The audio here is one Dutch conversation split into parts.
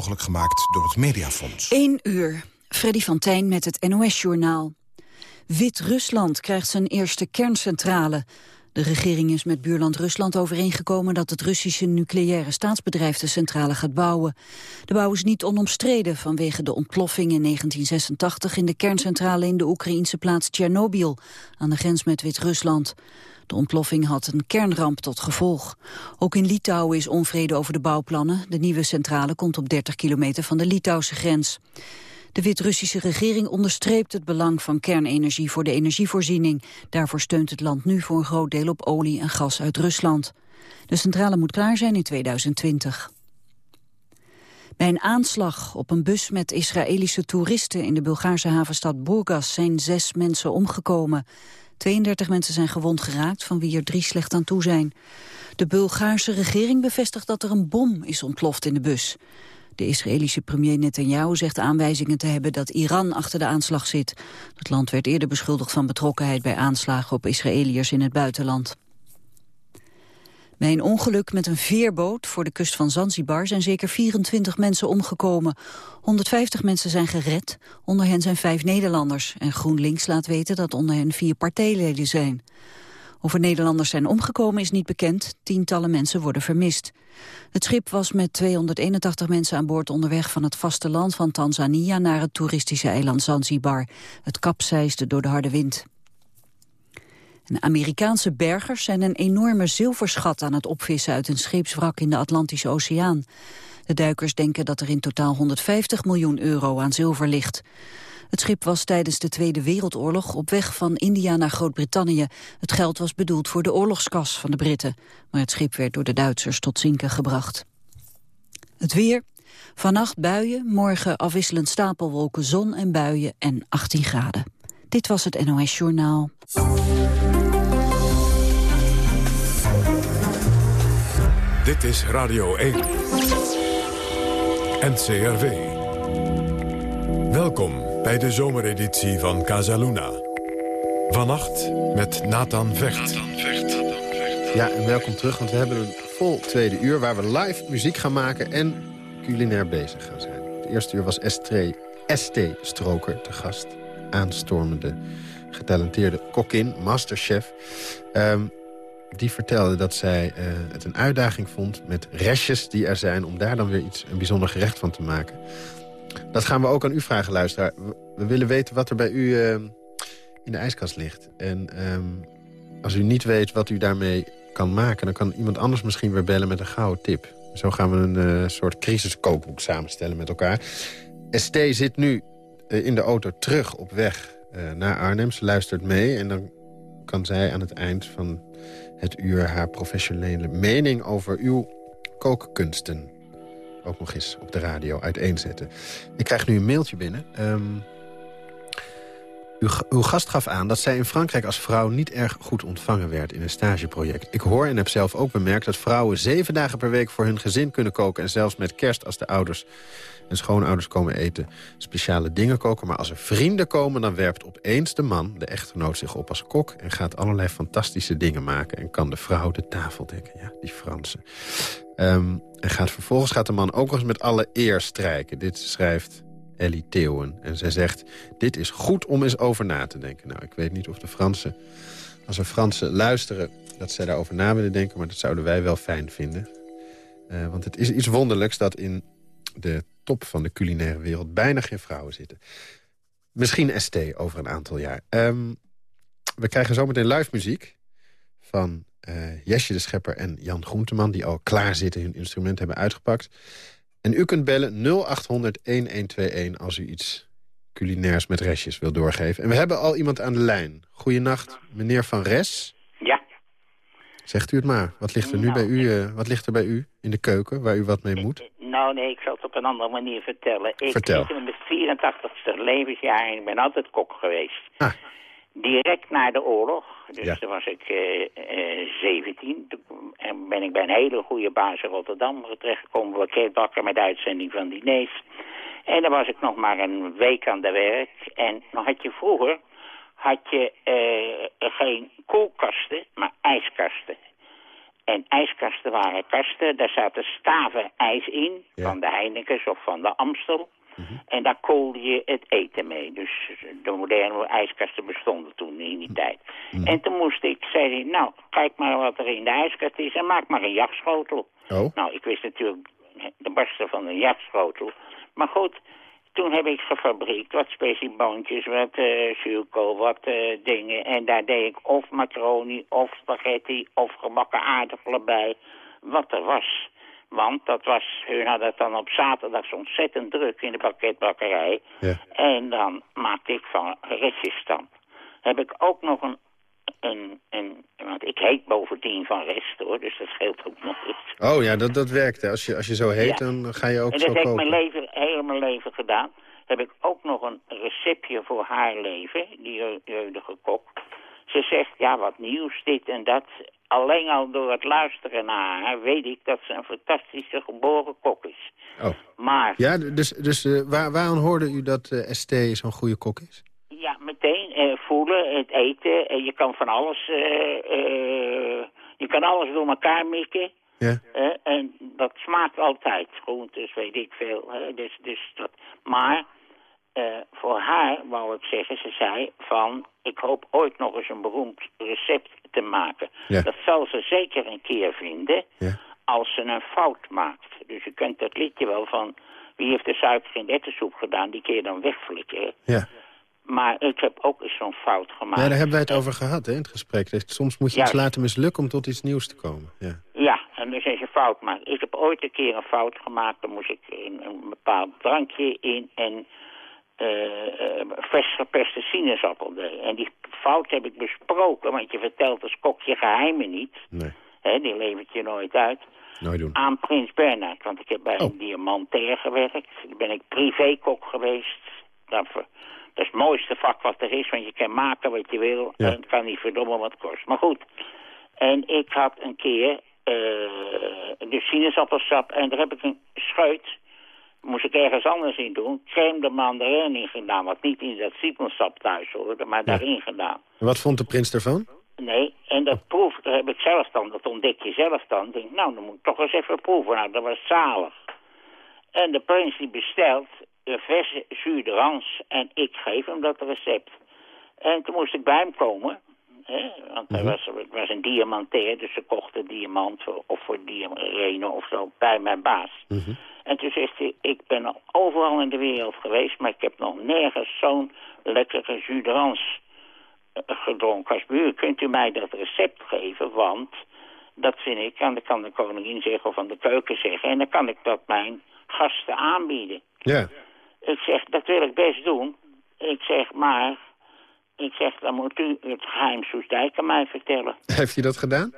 Mogelijk gemaakt door het Mediafonds. 1 uur. Freddy van Tijn met het NOS-journaal. Wit-Rusland krijgt zijn eerste kerncentrale. De regering is met buurland Rusland overeengekomen dat het Russische nucleaire staatsbedrijf de centrale gaat bouwen. De bouw is niet onomstreden vanwege de ontploffing in 1986 in de kerncentrale in de Oekraïnse plaats Tsjernobyl aan de grens met Wit-Rusland. De ontploffing had een kernramp tot gevolg. Ook in Litouwen is onvrede over de bouwplannen. De nieuwe centrale komt op 30 kilometer van de Litouwse grens. De Wit-Russische regering onderstreept het belang van kernenergie voor de energievoorziening. Daarvoor steunt het land nu voor een groot deel op olie en gas uit Rusland. De centrale moet klaar zijn in 2020. Bij een aanslag op een bus met Israëlische toeristen in de Bulgaarse havenstad Burgas zijn zes mensen omgekomen. 32 mensen zijn gewond geraakt, van wie er drie slecht aan toe zijn. De Bulgaarse regering bevestigt dat er een bom is ontploft in de bus. De Israëlische premier Netanyahu zegt aanwijzingen te hebben dat Iran achter de aanslag zit. Het land werd eerder beschuldigd van betrokkenheid bij aanslagen op Israëliërs in het buitenland. Bij een ongeluk met een veerboot voor de kust van Zanzibar zijn zeker 24 mensen omgekomen. 150 mensen zijn gered, onder hen zijn vijf Nederlanders. En GroenLinks laat weten dat onder hen vier partijleden zijn. Er Nederlanders zijn omgekomen is niet bekend. Tientallen mensen worden vermist. Het schip was met 281 mensen aan boord onderweg van het vasteland van Tanzania naar het toeristische eiland Zanzibar. Het kapseisde door de harde wind. Amerikaanse bergers zijn een enorme zilverschat aan het opvissen uit een scheepswrak in de Atlantische Oceaan. De duikers denken dat er in totaal 150 miljoen euro aan zilver ligt. Het schip was tijdens de Tweede Wereldoorlog op weg van India naar Groot-Brittannië. Het geld was bedoeld voor de oorlogskas van de Britten. Maar het schip werd door de Duitsers tot zinken gebracht. Het weer. Vannacht buien, morgen afwisselend stapelwolken, zon en buien en 18 graden. Dit was het NOS Journaal. Dit is Radio 1. NCRV. Welkom bij de zomereditie van Casaluna. Vannacht met Nathan Vecht. Ja, en welkom terug, want we hebben een vol tweede uur... waar we live muziek gaan maken en culinair bezig gaan zijn. Het eerste uur was ST Stroker te gast. Aanstormende, getalenteerde kokkin, masterchef. Um, die vertelde dat zij uh, het een uitdaging vond met restjes die er zijn... om daar dan weer iets, een bijzonder gerecht van te maken. Dat gaan we ook aan u vragen, luisteraar. We willen weten wat er bij u uh, in de ijskast ligt. En um, als u niet weet wat u daarmee kan maken... dan kan iemand anders misschien weer bellen met een gouden tip. Zo gaan we een uh, soort crisiskookboek samenstellen met elkaar. ST zit nu in de auto terug op weg naar Arnhem. Ze luistert mee en dan kan zij aan het eind van het uur haar professionele mening over uw kookkunsten ook nog eens op de radio uiteenzetten. Ik krijg nu een mailtje binnen. Um, uw, uw, gast gaf aan dat zij in Frankrijk als vrouw niet erg goed ontvangen werd in een stageproject. Ik hoor en heb zelf ook bemerkt dat vrouwen zeven dagen per week voor hun gezin kunnen koken... en zelfs met kerst als de ouders en schoonouders komen eten speciale dingen koken. Maar als er vrienden komen, dan werpt opeens de man, de echtgenoot, zich op als kok... en gaat allerlei fantastische dingen maken. En kan de vrouw de tafel dekken, ja, die Fransen. Um, en gaat, vervolgens gaat de man ook nog eens met alle eer strijken. Dit schrijft Ellie Theeuwen. En zij zegt, dit is goed om eens over na te denken. Nou, ik weet niet of de Fransen, als er Fransen luisteren... dat zij daarover na willen denken, maar dat zouden wij wel fijn vinden. Uh, want het is iets wonderlijks dat in de top van de culinaire wereld bijna geen vrouwen zitten. Misschien ST over een aantal jaar. Um, we krijgen zometeen live muziek van uh, Jesje de Schepper en Jan Groenteman... die al klaar zitten, hun instrument hebben uitgepakt. En u kunt bellen 0800-1121 als u iets culinairs met restjes wil doorgeven. En we hebben al iemand aan de lijn. Goedenacht, meneer Van Res. Ja. Zegt u het maar. Wat ligt er nu nou, bij u, uh, wat ligt er bij u in de keuken, waar u wat mee moet? Nou nee, ik zal het op een andere manier vertellen. Ik Vertel. zit in mijn 84ste levensjaar en ik ben altijd kok geweest. Ah. Direct na de oorlog, dus Ja. toen was ik eh, eh, 17, toen en ben ik bij een hele goede baas in Rotterdam terechtgekomen, pakketbakker met uitzending van diners. En dan was ik nog maar een week aan de werk. En dan had je vroeger had je eh, geen koelkasten, maar ijskasten. En ijskasten waren kasten, daar zaten staven ijs in, Ja. van de Heinekens of van de Amstel. En daar koolde je het eten mee. Dus de moderne ijskasten bestonden toen in die tijd. En toen moest ik, zei hij, nou, kijk maar wat er in de ijskast is en maak maar een jachtschotel. Oh, Nou, ik wist natuurlijk de barsten van een jachtschotel. Maar goed, toen heb ik gefabriekt wat specieboontjes, wat uh, zuurkool, wat eh, dingen. En daar deed ik of macaroni, of spaghetti, of gebakken aardappelen bij. Wat er was. Want dat was, hun hadden het dan op zaterdag ontzettend druk in de pakketbakkerij. ja. En dan maakte ik van restjes dan. Heb ik ook nog een, een, een, want ik heet bovendien van rest hoor, dus dat scheelt ook nog iets. Oh ja, dat, dat werkt. hè. Als je, als je zo heet, Ja. dan ga je ook En zo dat heb ik mijn leven, heel mijn leven gedaan. Heb ik ook nog een receptje voor haar leven, die je- jeugdige kok. Ze zegt, ja, wat nieuws dit en dat. Alleen al door het luisteren naar haar weet ik dat ze een fantastische geboren kok is. Oh. Maar Ja, dus, dus eh, waar, waaraan hoorde u dat eh ST zo'n goede kok is? Ja, meteen eh, voelen, het eten. En je kan van alles... eh, eh, je kan alles door elkaar mikken. Ja, eh, en dat smaakt altijd. Groentes, weet ik veel. hè. dus, dus dat, maar eh, voor haar wou ik zeggen, ze zei van... Ik hoop ooit nog eens een beroemd recept te maken. Ja. Dat zal ze zeker een keer vinden ja. als ze een fout maakt. Dus je kunt dat liedje wel van... Wie heeft de suiker in de ettensoep gedaan, die je dan wegflikkeren. ja. Maar ik heb ook eens zo'n fout gemaakt. Ja, daar hebben wij het over gehad hè, in het gesprek. Dus soms moet je iets laten mislukken om tot iets nieuws te komen. Ja. Ja, en dus als je fout maakt. Ik heb ooit een keer een fout gemaakt. Dan moest ik een, een bepaald drankje in en eh, eh, vers geperste sinaasappel deed. En die fout heb ik besproken, want je vertelt als kok je geheimen niet. Nee, Hè, die levert je nooit uit. nooit doen. Aan Prins Bernhard, want ik heb bij Oh. een diamantair gewerkt. Dan ben ik privékok geweest. Dat, ver- dat is het mooiste vak wat er is, want je kan maken wat je wil. Ja. En het kan niet verdommen wat kost. Maar goed, en ik had een keer eh de sinaasappelsap en daar heb ik een scheut. Moest ik ergens anders in doen. Crème de mandarijn in gedaan, wat niet in dat citronsap thuis hoorde, maar daarin gedaan. En wat vond de prins ervan? Nee, en dat proef dat heb ik zelf dan, dat ontdek je zelf dan. Ik denk, nou, dan moet ik toch eens even proeven. Nou, dat was zalig. En de prins die bestelt een verse jus de rans en ik geef hem dat recept. En toen moest ik bij hem komen, hè, want hij was, het was een diamantair, dus ze kochten diamant voor- of voor diamanten of zo bij mijn baas. En toen zegt hij, ik ben al overal in de wereld geweest, maar ik heb nog nergens zo'n lekkere jus de rans eh, gedronken als u. Kunt u mij dat recept geven? Want dat vind ik, en dat kan de koningin zeggen of aan de keuken zeggen. En dan kan ik dat mijn gasten aanbieden. Ja. Ik zeg, dat wil ik best doen. Ik zeg, maar... Ik zeg, dan moet u het geheim Soestdijk aan mij vertellen. Heeft hij dat gedaan?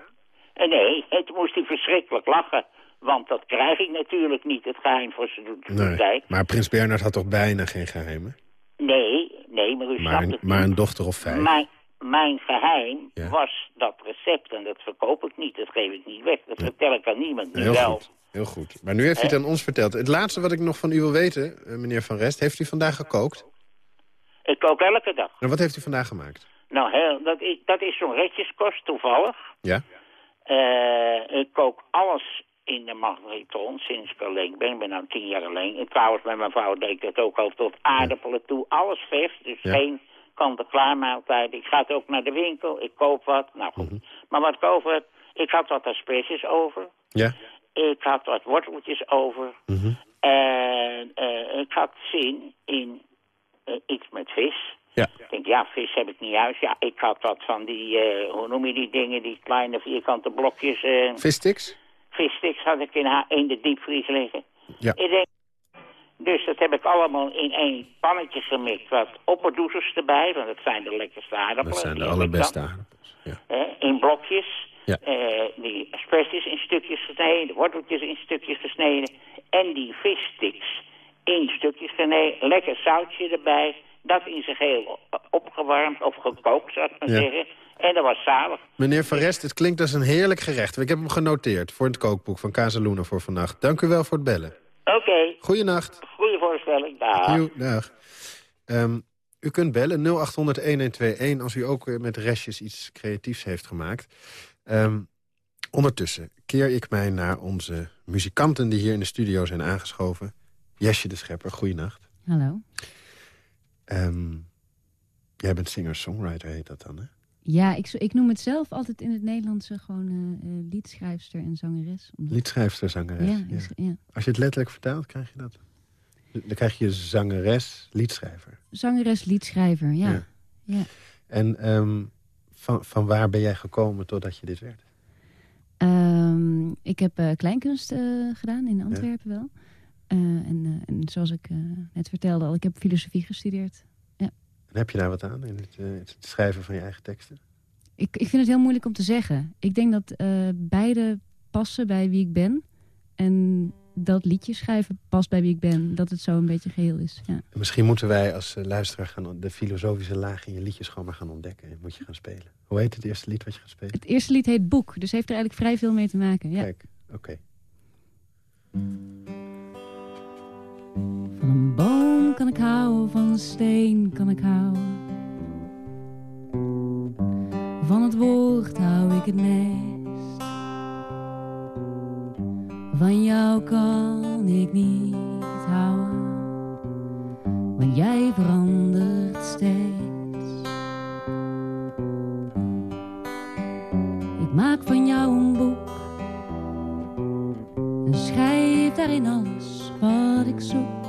En nee, toen moest hij verschrikkelijk lachen. Want dat krijg ik natuurlijk niet, het geheim voor Soestdijk. Nee. Maar prins Bernhard had toch bijna geen geheimen? Nee, nee, maar u Maar een, het maar een dochter of vijf? Mijn, mijn geheim Ja. was dat recept en dat verkoop ik niet, dat geef ik niet weg. Dat vertel ik aan niemand, nu wel. goed. Heel goed. Maar nu heeft hij het aan ons verteld. Het laatste wat ik nog van u wil weten, eh, meneer Van Rest... heeft u vandaag gekookt? Ik kook elke dag. En wat heeft u vandaag gemaakt? Nou, heel, dat is, dat is zo'n retjeskost toevallig. Ja? Eh, ik kook alles in de magnetron sinds ik alleen ben. Ik ben nu tien jaar alleen. En trouwens, met mijn vrouw deed ik dat ook al tot aardappelen toe. Alles vers, dus Ja. geen kant-en-klaar maaltijd. Ik ga het ook naar de winkel, ik koop wat. Nou goed. Maar wat ik over heb, ik had wat asperges over. Ja? Ik had wat worteltjes over. Mhm. En eh, ik had zin in eh, iets met vis. Ja. Ik denk, ja, vis heb ik niet juist. Ja, ik had wat van die, eh, hoe noem je die dingen, die kleine vierkante blokjes. eh Vissticks? vissticks had ik in, in de diepvries liggen. Ja. Ik denk, dus dat heb ik allemaal in één pannetje gemikt. Wat opperdoezers erbij, want dat zijn de lekkerste aardappelen. Dat zijn de allerbeste aardappels. Ja. in blokjes. Ja. Eh, die asperges in stukjes gesneden, de worteltjes in stukjes gesneden. En die vissticks in stukjes gesneden. Lekker zoutje erbij. Dat in zijn geheel opgewarmd of gekookt, zou ik maar Ja. zeggen. En dat was zalig. Meneer Van Rest, het klinkt als een heerlijk gerecht. Ik heb hem genoteerd voor het kookboek van Casaluna voor vannacht. Dank u wel voor het bellen. Oké, Goeienacht. goede voorstelling. Dag. Ehm, u kunt bellen 0800-1121 als u ook eh, met restjes iets creatiefs heeft gemaakt. Ehm, Ondertussen keer ik mij naar onze muzikanten die hier in de studio zijn aangeschoven. Jesje de Schepper, goeienacht. Hallo. Um, jij bent singer-songwriter, heet dat dan, hè? Ja, ik, ik noem het zelf altijd in het Nederlands gewoon uh, liedschrijfster en zangeres. Omdat... Liedschrijfster, zangeres. Ja, ja. Als je het letterlijk vertaalt, krijg je dat? Dan krijg je zangeres, liedschrijver. Zangeres, liedschrijver, ja. ja. En um, van, van waar ben jij gekomen totdat je dit werd? Um, ik heb uh, kleinkunst uh, gedaan in Antwerpen wel. Uh, en, en, zoals ik net vertelde al, ik heb filosofie gestudeerd. Ja. En heb je daar wat aan in het, het, schrijven van je eigen teksten? Ik, ik vind het heel moeilijk om te zeggen. Ik denk dat beide passen bij wie ik ben. En dat liedje schrijven past bij wie ik ben. Dat het zo een beetje geheel is. Ja. Misschien moeten wij als uh, luisteraar gaan de filosofische laag in je liedjes gewoon maar gaan ontdekken. En moet je gaan spelen. Hoe heet het eerste lied wat je gaat spelen? Het eerste lied heet Boek. Dus heeft er eigenlijk vrij veel mee te maken. Ja. Kijk, oké. Van een boom kan ik houden, van een steen kan ik houden. Van het woord hou ik het meest. Van jou kan ik niet houden, want jij verandert steeds. Ik maak van jou een boek en schrijf daarin alles wat ik zoek.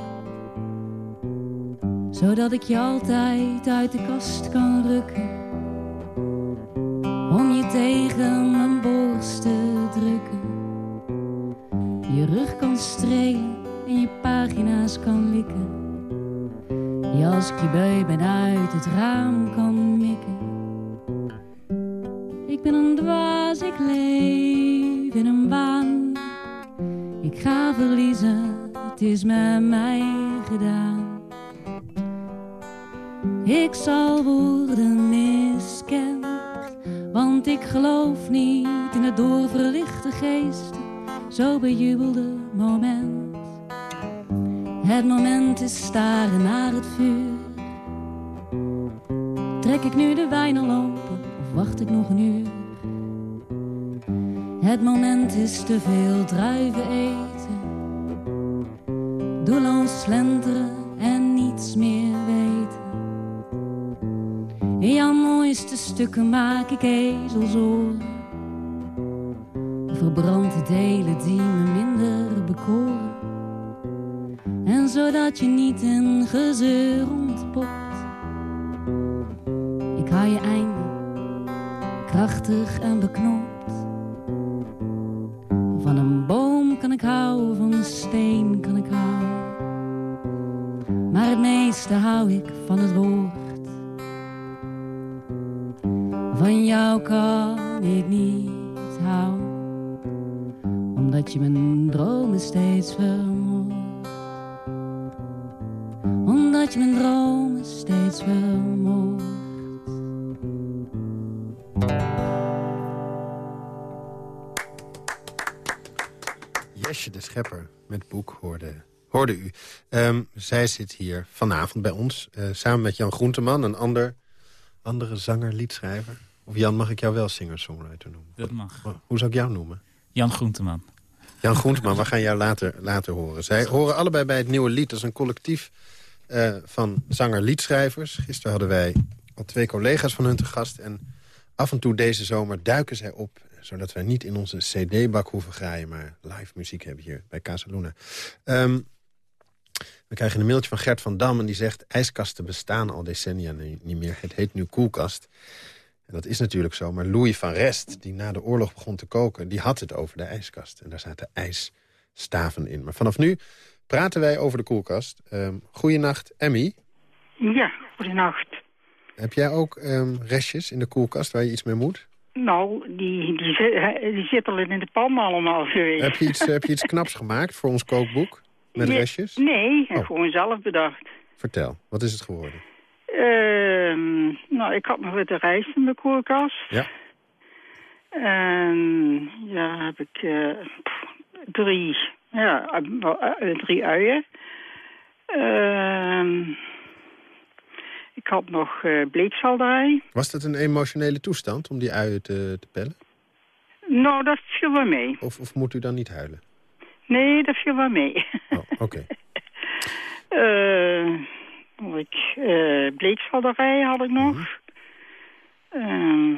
Zodat ik je altijd uit de kast kan rukken, ik niet houden omdat je mijn dromen steeds vermoordt. Omdat je mijn dromen steeds vermoordt. Jesje de Schepper met boek hoorde, hoorde u. Um, zij zit hier vanavond bij ons, uh, samen met Jan Groenteman, een ander, andere zanger, liedschrijver. Of Jan, mag ik jou wel singer-songwriter noemen? Dat mag. Hoe zou ik jou noemen? Jan Groenteman. Jan Groenteman, we gaan jou later, later horen. Zij horen allebei bij het Nieuwe Lied. Dat is een collectief uh, van zanger-liedschrijvers. Gisteren hadden wij al twee collega's van hun te gast. En af en toe deze zomer duiken zij op... zodat wij niet in onze cd-bak hoeven graaien... maar live muziek hebben hier bij Casaluna. Um, we krijgen een mailtje van Gert van Dam en die zegt... ijskasten bestaan al decennia niet meer. Het heet nu koelkast. En dat is natuurlijk zo, maar Louis van Rest, die na de oorlog begon te koken... die had het over de ijskast. En daar zaten ijsstaven in. Maar vanaf nu praten wij over de koelkast. Um, goeienacht, Emmy. Ja, goedenacht. Heb jij ook um, restjes in de koelkast waar je iets mee moet? Nou, die, die, die zit al in de pan allemaal. Heb je iets, heb je iets knaps gemaakt voor ons kookboek? Met restjes? Nee, oh. gewoon zelf bedacht. Vertel, wat is het geworden? Uh, nou, ik had nog wat rijst in mijn koelkast. Ja. En ja, heb ik uh, drie, ja, uh, drie uien. Uh, ik had nog bleekselderij. Was dat een emotionele toestand om die uien te, te pellen? Nou, dat viel wel mee. Of, of moet u dan niet huilen? Nee, dat viel wel mee. Oh, oké. Eh, ik, eh bleekselderij had ik nog. Ehm,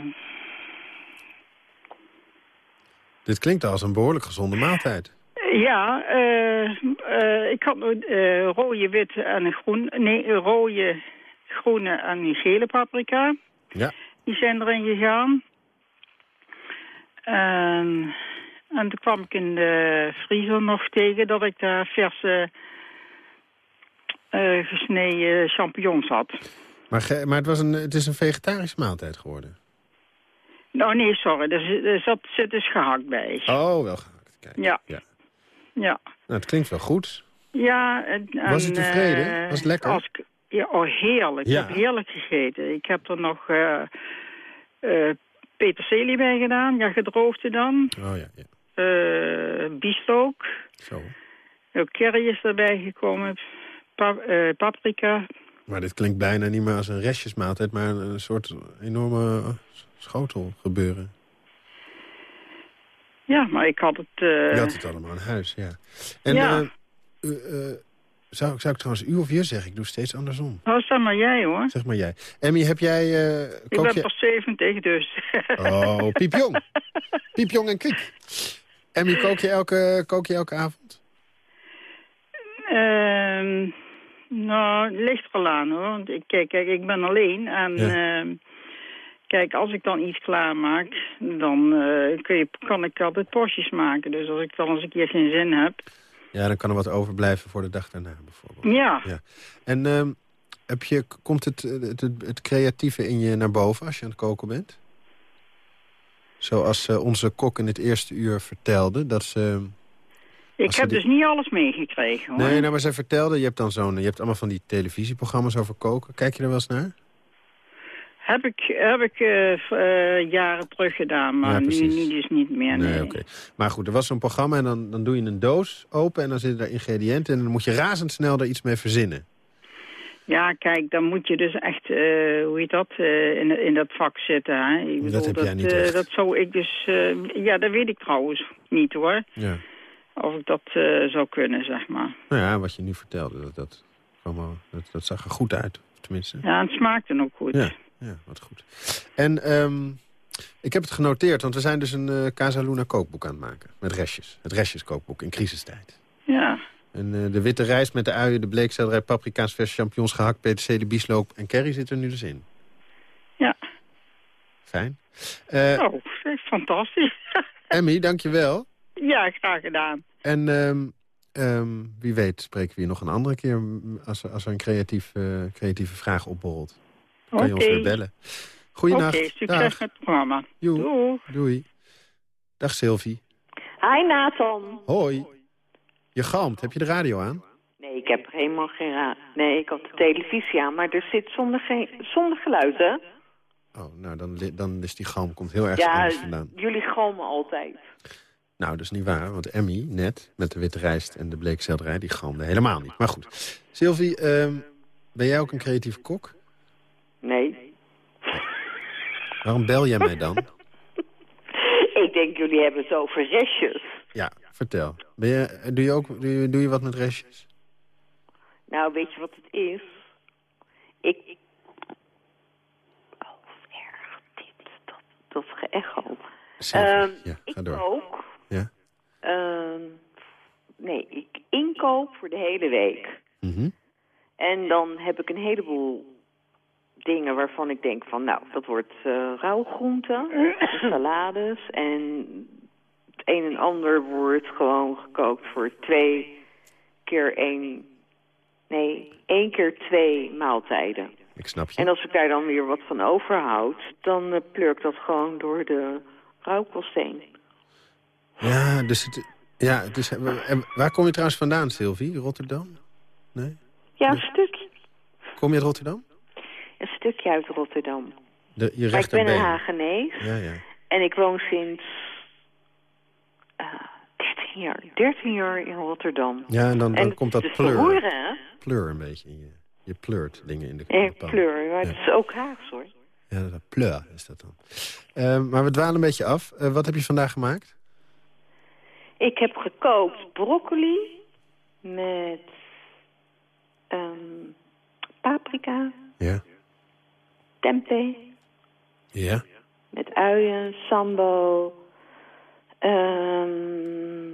Dit klinkt als een behoorlijk gezonde maaltijd. ja, eh, eh, ik had nog eh, rode, witte en groen... Nee, rode, groene en gele paprika. Ja. Die zijn erin gegaan. En, en toen kwam ik in de vriezer nog tegen dat ik daar verse eh, gesneden champignons had. Maar, maar het, was een, het is een vegetarische maaltijd geworden. Nou nee, sorry, er zit, er zat, zit dus gehakt bij. Oh, wel gehakt. Kijk. Ja. ja. Ja. Nou, het klinkt wel goed. Ja, en, Was en, tevreden? eh, Was het lekker? Als ja, oh, heerlijk. Ja. Ik heb heerlijk gegeten. Ik heb er nog eh peterselie bij gedaan. Ja, gedroogde dan. Oh ja, ja. Bieslook. Zo. Ook curry is erbij gekomen. Pa- eh, paprika. Maar dit klinkt bijna niet meer als een restjesmaaltijd... maar een, soort enorme schotel gebeuren. Ja, maar ik had het... eh, Je had het allemaal in huis, ja. En Ja. eh, zou, ik- zou ik trouwens u of je zeggen? Ik doe steeds andersom. Nou, zeg maar jij hoor. Zeg maar jij. Emmy, heb jij... Ik ben je... pas 70, dus... Oh, piepjong. piepjong en kwiek. Emmy, kook je elke, kook je elke avond? Ehm, nou, het ligt al aan hoor. Want ik, kijk, kijk, ik ben alleen. En Ja. ehm, kijk, als ik dan iets klaarmaak, dan eh, kun je, kan ik altijd porties maken. Dus als ik dan eens een keer geen zin heb. Ja, dan kan er wat overblijven voor de dag daarna bijvoorbeeld. Ja, Ja. En ehm, heb je, komt het, eh, het, het, het creatieve in je naar boven als je aan het koken bent? Zoals eh, onze kok in het eerste uur vertelde. Dat ze, ik heb die- dus niet alles meegekregen hoor. nee, nou, maar zij vertelde, je hebt dan zo'n, je hebt allemaal van die televisieprogramma's over koken. Kijk je er wel eens naar? Heb ik, heb ik eh, eh, jaren terug gedaan, maar Ja, nu, nu dus niet meer. Nee, Nee, oké. Maar goed, er was zo'n programma en dan, dan doe je een doos open... en dan zitten daar ingrediënten en dan moet je razendsnel er iets mee verzinnen. Ja, kijk, dan moet je dus echt, eh, hoe heet dat, in, in dat vak zitten. Hè? Ik Dat heb jij niet. Dat zou ik dus, ja, dat weet ik trouwens niet hoor. Ja. Of ik dat eh, zou kunnen, zeg maar. Nou ja, wat je nu vertelde, dat, dat, wel- dat, dat zag er goed uit. Tenminste. Ja, het smaakte ook goed. Ja, ja wat goed. En ehm, ik heb het genoteerd, want we zijn dus een eh Casa Luna kookboek aan het maken. Met restjes. Het restjeskookboek in crisistijd. Ja. En eh, de witte rijst met de uien, de bleekselderij, paprika's, verse champignons, gehakt, peterselie, bieslook en curry zit er nu dus in. Ja. Fijn. Eh Oh, fantastisch. Emmy, dankjewel. Ja, graag gedaan. En ehm, ehm, wie weet spreken we hier nog een andere keer... als er, als er een creatief, eh, creatieve vraag opborrelt. Dan kan je ons Oké. weer bellen. Oké, Goeienacht. succes Dag. met het programma. Joe. Doei. Doei. Dag Sylvie. Hi Nathan. Hoi. Je galmt. Heb je de radio aan? Nee, ik heb helemaal geen ra Nee, ik had de televisie aan, maar er zit zonder, geen... zonder geluid, hè? Oh, nou, dan, dan is die galm komt heel erg Ja, anders vandaan. jullie galmen altijd. Nou, dat is niet waar, want Emmy, net, met de witte rijst en de bleekselderij, die galmde helemaal niet. Maar goed. Sylvie, ehm, ben jij ook een creatieve kok? Nee. Waarom bel jij mij dan? ik denk, jullie hebben het over restjes. Ja, vertel. Ben je, doe, je ook, doe, je, doe je wat met restjes? Nou, weet je wat het is? Ik... Oh, erg, dit, dat, dat geëcho. Ehm, ja, ga ik door. kook. Ja. Ehm, nee, ik inkoop voor de hele week. Mhm. En dan heb ik een heleboel dingen waarvan ik denk van, nou, dat wordt eh rauwgroenten, salades en het een en ander wordt gewoon gekookt voor twee keer één, nee, één keer twee maaltijden. Ik snap je. En als ik daar dan weer wat van overhoud, dan uh, pleur ik dat gewoon door de rauwkost heen. Ja, dus het, ja, en waar kom je trouwens vandaan, Sylvie? Rotterdam? Nee? Ja, een stukje. Kom je uit Rotterdam? Een stukje uit Rotterdam. De, je Maar ik ben een Hagenees. Ja, ja. En ik woon sinds uh, 13 jaar, 13 jaar in Rotterdam. Ja, en dan, dan en komt dat dus pleur. Horen, hè? Pleur een beetje je. Je pleurt dingen in de Ja, pan. pleur, maar Ja. het is ook Haags hoor. Ja, dat pleur is dat dan. Eh, maar we dwalen een beetje af. Eh, wat heb je vandaag gemaakt? Ik heb gekookt broccoli met ehm, paprika, Ja. tempeh, Ja. met uien, sambo, ehm,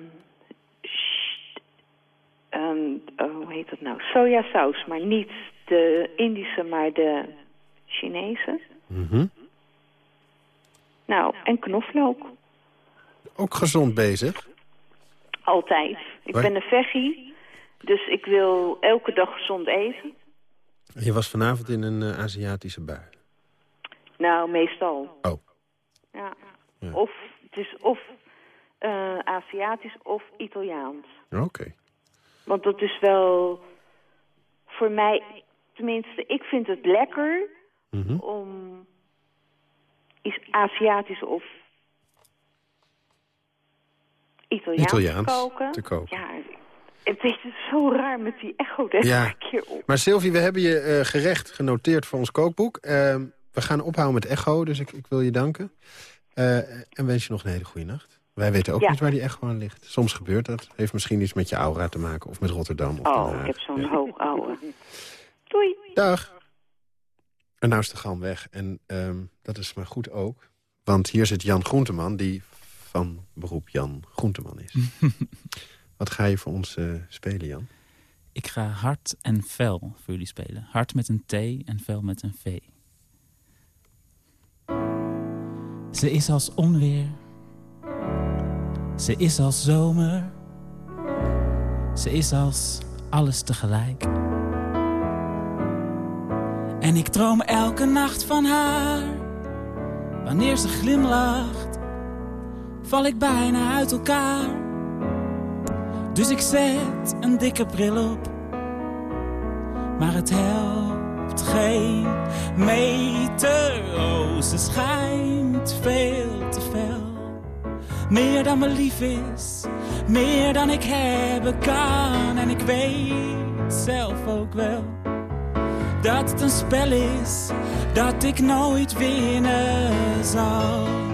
ehm, oh, hoe heet dat nou? Sojasaus, maar niet de Indische, maar de Chinese. Mhm. Nou, en knoflook. Ook gezond bezig. Altijd. Ik Hoi. ben een veggie, dus ik wil elke dag gezond eten. Je was vanavond in een eh, Aziatische bui. Nou, meestal. Oh. Ja. Ja. Of het is of eh, Aziatisch of Italiaans. Oké. Want dat is wel voor mij, tenminste, ik vind het lekker Mhm. om is Aziatisch of Italiaans, Italiaans te koken. te koken. Ja, het is zo raar met die echo deze Ja. keer op. Maar Sylvie, we hebben je eh, gerecht genoteerd voor ons kookboek. Ehm, we gaan ophouden met echo, dus ik, ik wil je danken. Eh, en wens je nog een hele goede nacht. Wij weten ook Ja. niet waar die echo aan ligt. Soms gebeurt dat. Heeft misschien iets met je aura te maken. Of met Rotterdam. Of Oh, ik heb zo'n Ja. hoog oude. Doei. Dag. En nou is de galm weg. En ehm, dat is maar goed ook. Want hier zit Jan Groenteman, die van beroep Jan Groenteman is. Wat ga je voor ons eh, spelen, Jan? Ik ga hard en fel voor jullie spelen. Hard met een T en fel met een V. Ze is als onweer. Ze is als zomer. Ze is als alles tegelijk. En ik droom elke nacht van haar. Wanneer ze glimlacht, val ik bijna uit elkaar. Dus ik zet een dikke bril op. Maar het helpt geen meter. Oh, ze schijnt veel te fel. Meer dan me lief is, meer dan ik hebben kan. En ik weet zelf ook wel dat het een spel is dat ik nooit winnen zal.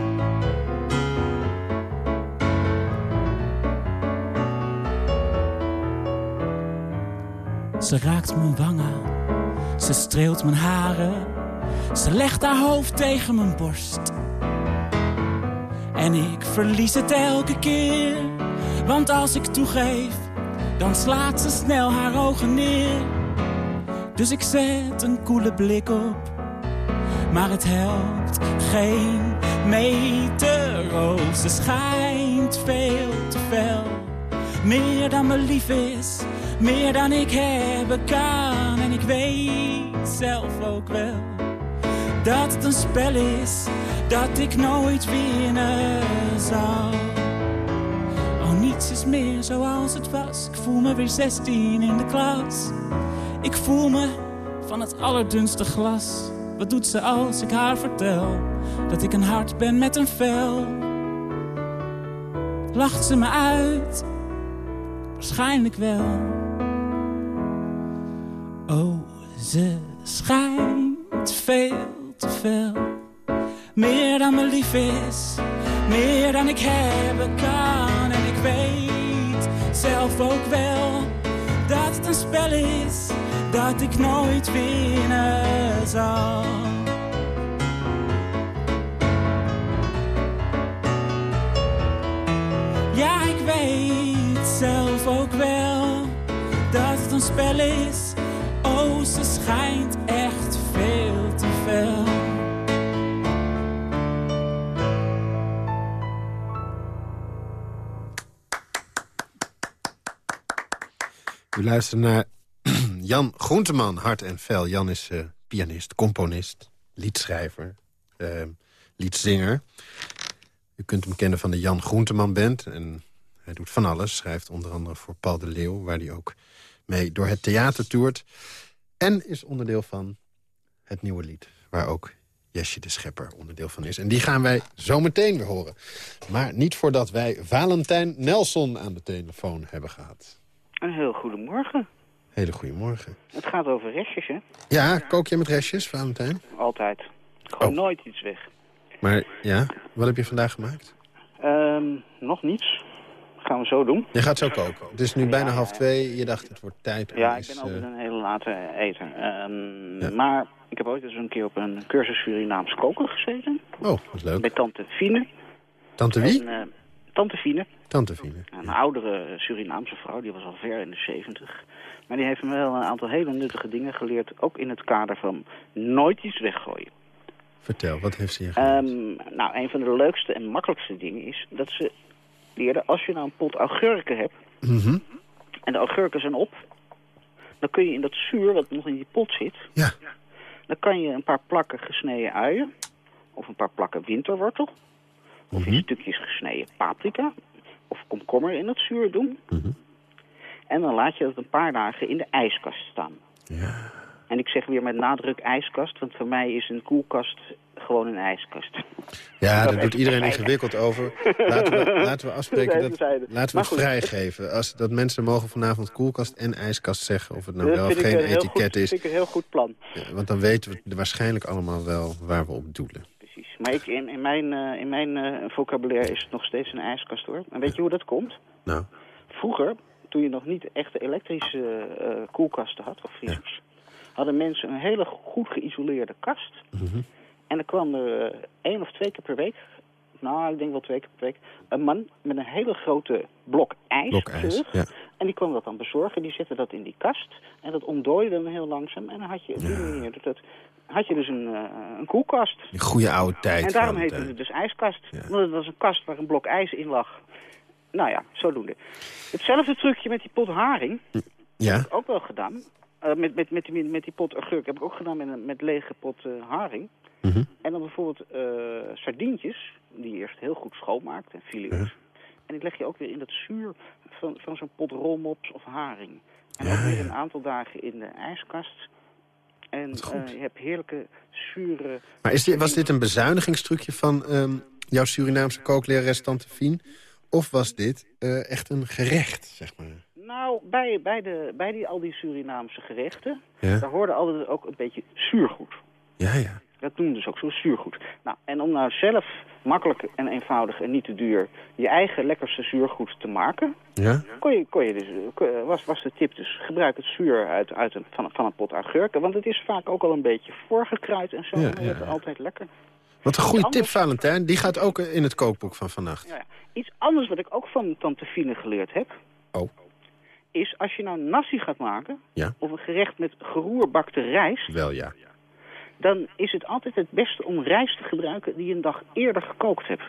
Ze raakt mijn wangen, ze streelt mijn haren. Ze legt haar hoofd tegen mijn borst. En ik verlies het elke keer. Want als ik toegeef, dan slaat ze snel haar ogen neer. Dus ik zet een koele blik op. Maar het helpt geen meter. Oh, ze schijnt veel te fel. Meer dan me lief is, meer dan ik hebben kan. En ik weet zelf ook wel dat het een spel is dat ik nooit winnen zal. Oh, niets is meer zoals het was. Ik voel me weer 16 in de klas. Ik voel me van het allerdunste glas. Wat doet ze als ik haar vertel dat ik een hart ben met een vel? Lacht ze me uit? Waarschijnlijk wel. Oh, ze schijnt veel te fel. Meer dan me lief is, meer dan ik hebben kan. En ik weet zelf ook wel dat het een spel is dat ik nooit winnen zal. Ja, ik weet zelf ook wel dat het een spel is. Ze schijnt echt veel te fel. U luistert naar Jan Groenteman, hart en fel. Jan is eh, pianist, componist, liedschrijver, eh, liedzinger. U kunt hem kennen van de Jan Groenteman Band. En hij doet van alles. Schrijft onder andere voor Paul de Leeuw... waar hij ook mee door het theater toert. En is onderdeel van het nieuwe lied... waar ook Jesje de Schepper onderdeel van is. En die gaan wij zo meteen weer horen. Maar niet voordat wij Valentijn Nelson aan de telefoon hebben gehad. Een heel goedemorgen. Hele goede morgen. Het gaat over restjes, hè? Ja, kook je met restjes, Valentijn? Altijd. Gooi Oh. nooit iets weg. Maar ja, wat heb je vandaag gemaakt? Ehm, nog niets. Gaan we zo doen. Je gaat zo koken. Het is nu bijna Ja, half twee. Je dacht, het wordt tijd. Ja, ik ben altijd eh, een hele late eter. Ehm, Ja. Maar ik heb ooit eens een keer op een cursus Surinaams koken gezeten. Oh, wat leuk. Bij tante Fine. Tante wie? En, eh, tante Fine. Tante Fine. Een oudere Surinaamse vrouw, die was al ver in de zeventig. Maar die heeft me wel een aantal hele nuttige dingen geleerd. Ook in het kader van nooit iets weggooien. Vertel, wat heeft ze je geleerd? Ehm, nou, een van de leukste en makkelijkste dingen is dat ze leerde... als je nou een pot augurken hebt Mhm. en de augurken zijn op... dan kun je in dat zuur wat nog in die pot zit... Ja. dan kan je een paar plakken gesneden uien... of een paar plakken winterwortel... of in stukjes gesneden paprika... of komkommer in dat zuur doen... Mhm. En dan laat je dat een paar dagen in de ijskast staan. Ja. En ik zeg weer met nadruk ijskast, want voor mij is een koelkast gewoon een ijskast. Ja, Dat daar doet iedereen ingewikkeld over. Laten we, laten we afspreken Dat dat, laten we het vrijgeven. Als, dat mensen mogen vanavond koelkast en ijskast zeggen of het nou dat wel of geen etiket goed, is. vind ik een heel goed plan. Ja, want dan weten we waarschijnlijk allemaal wel waar we op doelen. Precies. Maar ik, in, in mijn, eh, in mijn eh, vocabulaire is het nog steeds een ijskast hoor. En weet je hoe dat komt? Nou, Vroeger, toen je nog niet echte elektrische eh, koelkasten had, of vriezers... hadden mensen een hele goed geïsoleerde kast. mhm. En dan kwam er eh, één of twee keer per week... nou, ik denk wel twee keer per week... een man met een hele grote blok ijs, blok ijs. Ja. En die kwam dat dan bezorgen. Die zette dat in die kast. En dat ontdooide dan heel langzaam. En dan had je op die manier... Dat, dat- had je dus een, eh, een koelkast. Die goede oude tijd. En daarom heette het dus ijskast. Ja. Want het was een kast waar een blok ijs in lag. Nou ja, zodoende. Hetzelfde trucje met die pot haring. Ja, Ook wel gedaan. Eh, met, met, met, die, met die pot agurk heb ik ook gedaan met een met lege pot haring. Mhm. En dan bijvoorbeeld eh, sardientjes, die je eerst heel goed schoonmaakt en fileert. En die leg je ook weer in dat zuur van, van zo'n pot rolmops of haring. En Ja, ook weer een aantal dagen in de ijskast. En eh, je hebt heerlijke zure... maar is dit, was dit een bezuinigingstrucje van ehm, jouw Surinaamse kooklerares Tante Fien? Of was dit eh, echt een gerecht, zeg maar? Nou, bij, bij, de, bij die, al die Surinaamse gerechten, Ja, daar hoorde altijd ook een beetje zuurgoed. ja. ja. Dat noemden ze ook zo zuurgoed. Nou, en om nou zelf makkelijk en eenvoudig en niet te duur je eigen lekkerste zuurgoed te maken, ja? kon je, kon je dus, was, was de tip dus gebruik het zuur uit, uit een, van, van een pot augurken. Want het is vaak ook al een beetje voorgekruid en zo. Ja, en dat ja, altijd lekker. Wat een goede tip, Valentijn. Die gaat ook in het kookboek van vannacht. Ja, ja. Iets anders wat ik ook van tante Fine geleerd heb, Oh, is als je nou nasi gaat maken, Ja. of een gerecht met geroerbakte rijst, wel ja. Dan is het altijd het beste om rijst te gebruiken die je een dag eerder gekookt hebt.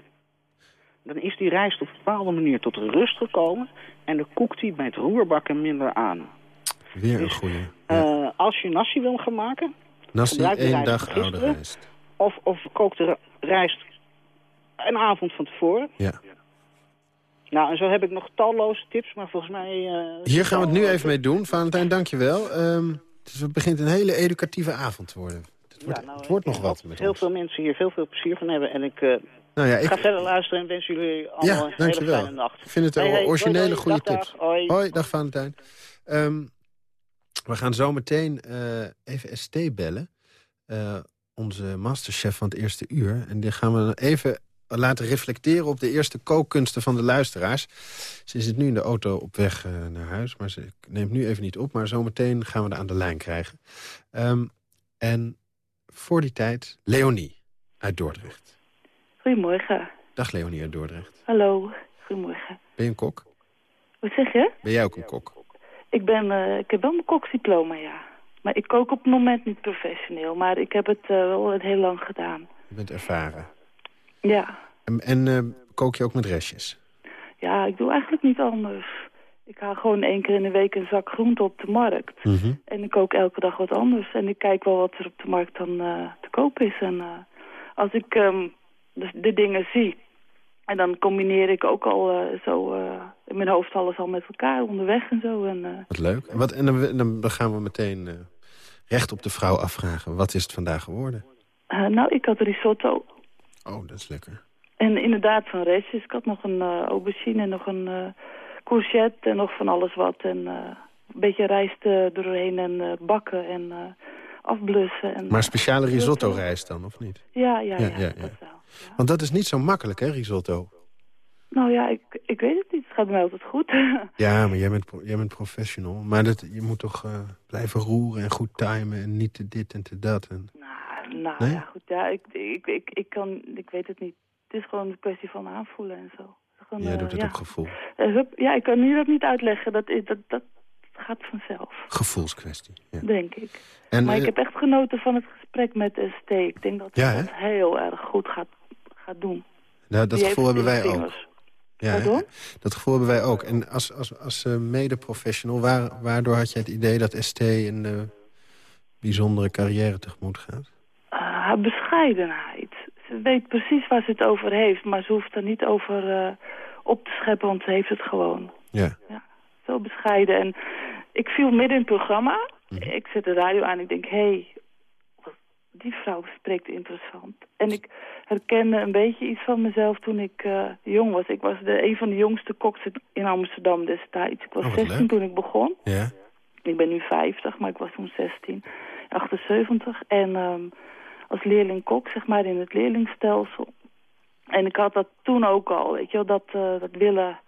Dan is die rijst op een bepaalde manier tot rust gekomen en dan koekt die bij het roerbakken minder aan. Weer een Dus, goede. Eh, als je nasi wil gaan maken, Nasi, één dag oude rijst. of, of kook de rijst een avond van tevoren. Ja. Nou, en zo heb ik nog talloze tips, maar volgens mij... eh, Hier gaan we het nu even mee doen. Valentijn, dankjewel. Ehm dus het begint een hele educatieve avond te worden. Het wordt, Ja, nou, het wordt nog wat met heel ons. veel mensen hier veel, veel plezier van hebben. En ik eh, Nou ja, ik, ga verder luisteren en wens jullie allemaal ja, een hele fijne nacht. Ik vind het Hey, een originele goede dag, tips. dag, hoi. Hoi, dag Valentijn. Ehm, we gaan zo meteen eh, even ST bellen. Eh, onze masterchef van het eerste uur. En die gaan we even laten reflecteren op de eerste kookkunsten van de luisteraars. Ze zit nu in de auto op weg naar huis, maar ze neemt nu even niet op. Maar zometeen gaan we haar aan de lijn krijgen. Ehm, en voor die tijd, Leonie uit Dordrecht. Goedemorgen. Dag Leonie uit Dordrecht. Hallo. Goedemorgen. Ben je een kok? Wat zeg je? Ben jij ook een kok? Ik, ben, eh, ik heb wel mijn koksdiploma, ja. Maar ik kook op het moment niet professioneel. Maar ik heb het eh, wel heel lang gedaan. Je bent ervaren. Ja. En, en eh, kook je ook met restjes? Ja, ik doe eigenlijk niet anders. Ik haal gewoon één keer in de week een zak groente op de markt. Mhm. En ik kook elke dag wat anders. En ik kijk wel wat er op de markt dan eh, te koop is. En eh, als ik ehm, de, de dingen zie... En dan combineer ik ook al eh, zo in mijn hoofd alles al met elkaar onderweg en zo. En, Wat leuk. En, wat, en dan, dan gaan we meteen recht op de vrouw afvragen. Wat is het vandaag geworden? nou, ik had risotto. Oh, dat is lekker. En inderdaad van restjes. Ik had nog een aubergine en nog een courgette en nog van alles wat. En eh, een beetje rijst eh, doorheen en eh, bakken. En afblussen. En, Maar speciale risotto-rijst dan, of niet? Ja, ja, ja. Ja, ja, ja. Want dat is niet zo makkelijk, hè, risotto? Nou ja, ik, ik weet het niet. Het gaat mij altijd goed. Ja, maar jij bent, jij bent professional. Maar dat, je moet toch blijven roeren en goed timen en niet te dit en te dat. En... nou Nee? ja, goed. Ja, ik, ik, ik, ik, kan, ik weet het niet. Het is gewoon een kwestie van aanvoelen en zo. Gewoon, Jij eh, doet het ja. op gevoel. Eh, hup, ja, ik kan nu dat niet uitleggen. Dat, dat, dat gaat vanzelf, Gevoelskwestie. Ja. denk ik. En, maar ik eh, heb echt genoten van het gesprek met ST. Ik denk dat Ja, dat heel erg goed gaat, gaat doen. nou, dat Die gevoel hebben wij ook. Ja, dat gevoel hebben wij ook. En als, als, als mede-professional, waar, waardoor had je het idee dat ST een bijzondere carrière tegemoet gaat? Haar bescheidenheid. Ze weet precies waar ze het over heeft, maar ze hoeft er niet over eh, op te scheppen, want ze heeft het gewoon. Ja. Zo bescheiden. En ik viel midden in het programma. Mhm. Ik zet de radio aan en ik denk, hé, hey, die vrouw spreekt interessant. En ik herkende een beetje iets van mezelf toen ik eh, jong was. Ik was de, een van de jongste koks in Amsterdam destijds. Ik was Oh, wat 16 leuk. toen ik begon. Ja? Ik ben nu 50, maar ik was toen 16, 78. En ehm, als leerling-kok, zeg maar, in het leerlingstelsel. En ik had dat toen ook al, weet je wel, dat, eh, dat willen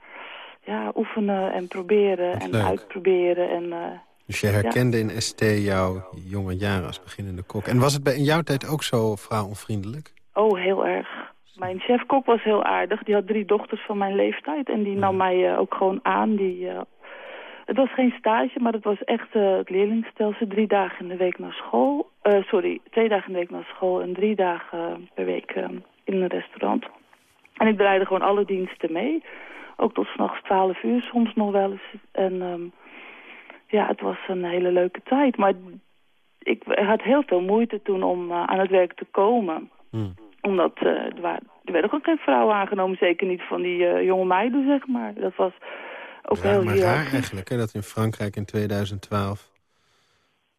ja, oefenen en proberen Wat en leuk. uitproberen. En, eh, Dus je herkende in ST jouw jonge jaren als beginnende kok. En was het bij, in jouw tijd ook zo vrouwonvriendelijk? oh, heel erg. Mijn chef-kok was heel aardig. Die had drie dochters van mijn leeftijd. En die nam mij eh, ook gewoon aan. Die, eh, het was geen stage, maar het was echt eh, het leerlingstelsel. Drie dagen in de week naar school. Eh, sorry, twee dagen in de week naar school en drie dagen per week eh, in een restaurant. En ik draaide gewoon alle diensten mee. Ook tot s'nachts twaalf uur soms nog wel eens. En ehm, ja, het was een hele leuke tijd. Maar ik had heel veel moeite toen om aan het werk te komen. Omdat eh, er, waren, er werden ook geen vrouwen aangenomen. Zeker niet van die jonge meiden, zeg maar. Dat was ook Raar, heel maar raar eigenlijk, hè, dat in Frankrijk in 2012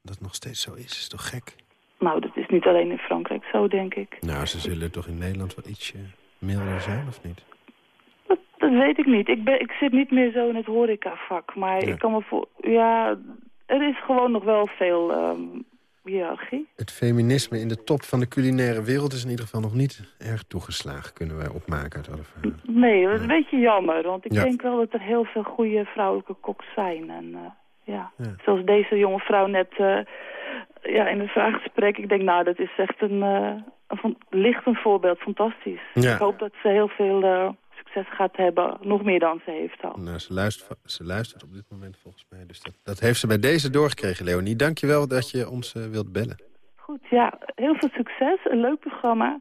dat nog steeds zo is. is toch gek? Nou, dat is niet alleen in Frankrijk zo, denk ik. Nou, ze zullen toch in Nederland wel ietsje milder zijn, of niet? Dat weet ik niet. Ik, ben, ik zit niet meer zo in het horecavak. Maar Ja. ik kan me voor... Ja, er is gewoon nog wel veel ehm Het feminisme in de top van de culinaire wereld is in ieder geval nog niet erg toegeslagen, kunnen wij opmaken uit alle verhalen. Nee, dat is een beetje jammer. Want ik Ja. denk wel dat er heel veel goede vrouwelijke koks zijn. En eh, ja. Ja. zoals deze jonge vrouw net eh, ja, in het vraaggesprek. Ik denk, nou, dat is echt een, eh, een licht een voorbeeld. Fantastisch. Ik hoop dat ze heel veel succes gaat hebben. Nog meer dan ze heeft al. Nou, ze luistert, ze luistert op dit moment volgens mij. Dus dat, dat heeft ze bij deze doorgekregen, Leonie. Dank je wel dat je ons eh, wilt bellen. Goed, ja, heel veel succes. Een leuk programma.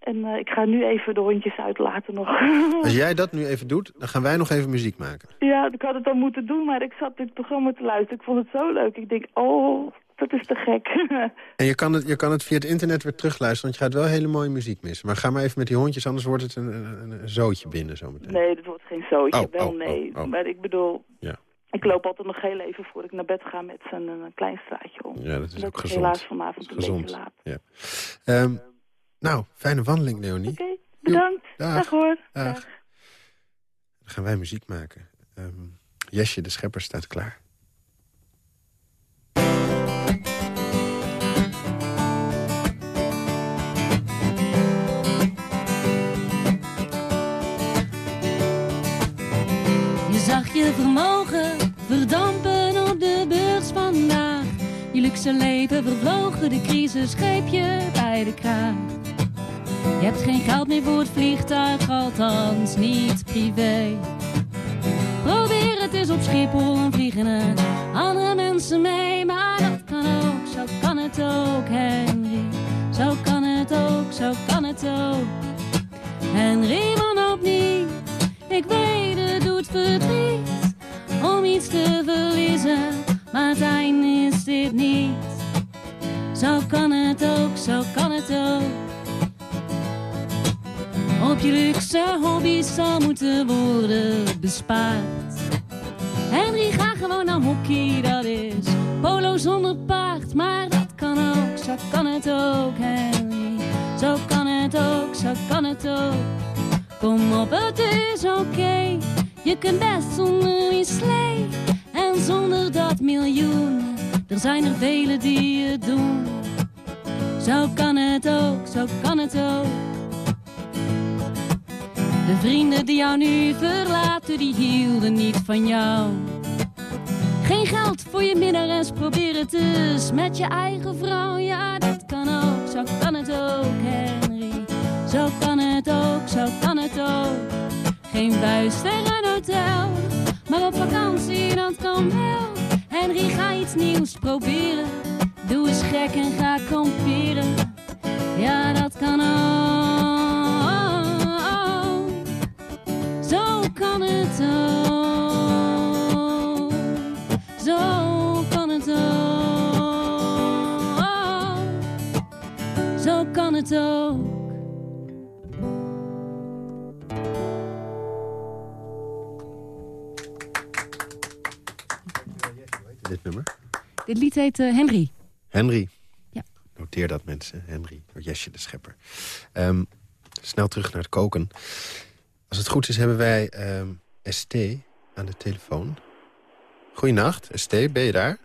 En eh, ik ga nu even de hondjes uitlaten nog. Als jij dat nu even doet, dan gaan wij nog even muziek maken. ja, ik had het al moeten doen, maar ik zat dit programma te luisteren. Ik vond het zo leuk. Ik denk, oh, dat is te gek. En je kan, het, je kan het via het internet weer terugluisteren, want je gaat wel hele mooie muziek missen. Maar ga maar even met die hondjes, anders wordt het een, een, een zootje binnen zometeen. nee, dat wordt geen zootje. Oh, wel oh, nee. oh, oh. Maar ik bedoel, Ja. ik loop altijd nog heel even voor ik naar bed ga met zo'n een klein straatje om. Ja, dat is dat ook gezond. helaas vanavond een gezond. beetje laat. Ja. Ehm, nou, fijne wandeling, Leonie. Oké, bedankt. Dag. Dag hoor. Dag. Dan gaan wij muziek maken. Ehm, Jesje de Schepper staat klaar. Vermogen verdampen op de beurs vandaag. Je luxe leven vervlogen, de crisis greep je bij de kraag. Je hebt geen geld meer voor het vliegtuig, althans niet privé. Probeer het eens op Schiphol en vliegen er andere mensen mee. Maar dat kan ook, zo kan het ook, Henry. Zo kan het ook, zo kan het ook. Henry wanhoopt niet, ik weet het doet om iets te verliezen, maar einde is dit niet. Zo kan het ook, zo kan het ook. Op je luxe hobby's zal moeten worden bespaard. Henry, ga gewoon naar hockey, dat is polo zonder paard. Maar dat kan ook, zo kan het ook, Henry. Zo kan het ook, zo kan het ook. Kom op, het is oké. Je kunt best zonder je slee. En zonder dat miljoen Er zijn er velen die het doen. Zo kan het ook, zo kan het ook. De vrienden die jou nu verlaten, die hielden niet van jou. Geen geld voor je minnares, probeer het dus met je eigen vrouw. Ja, dat kan ook, zo kan het ook, Henry. Zo kan het ook, zo kan het ook. Geen buis een hotel, maar op vakantie, dat kan wel. Henry, ga iets nieuws proberen. Doe eens gek en ga kamperen. Ja, dat kan ook. Zo kan het ook. Zo kan het ook. Zo kan het ook. Dit nummer? Dit lied heet eh, Henry. Henry. Ja. Noteer dat mensen. Henry, door Jesje de Schepper. Ehm, snel terug naar het koken. Als het goed is hebben wij ehm ST aan de telefoon. Goeienacht, ST, ben je daar?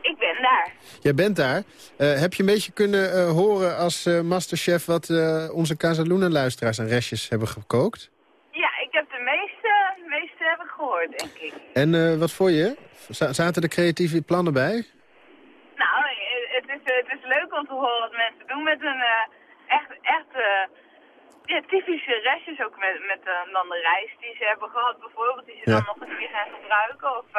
Ik ben daar. Jij bent daar. Eh, heb je een beetje kunnen eh, horen als eh, masterchef... wat eh, onze Casaluna-luisteraars aan restjes hebben gekookt? Ja, ik heb de meeste, meeste denk ik. En eh, wat vond je? Zaten er creatieve plannen bij? Nou, eh, het is, eh, het is leuk om te horen wat mensen doen met hun echt, echt ja, typische restjes. Ook met, met dan de rijst die ze hebben gehad bijvoorbeeld, die ze Ja. dan nog een keer gaan gebruiken. Of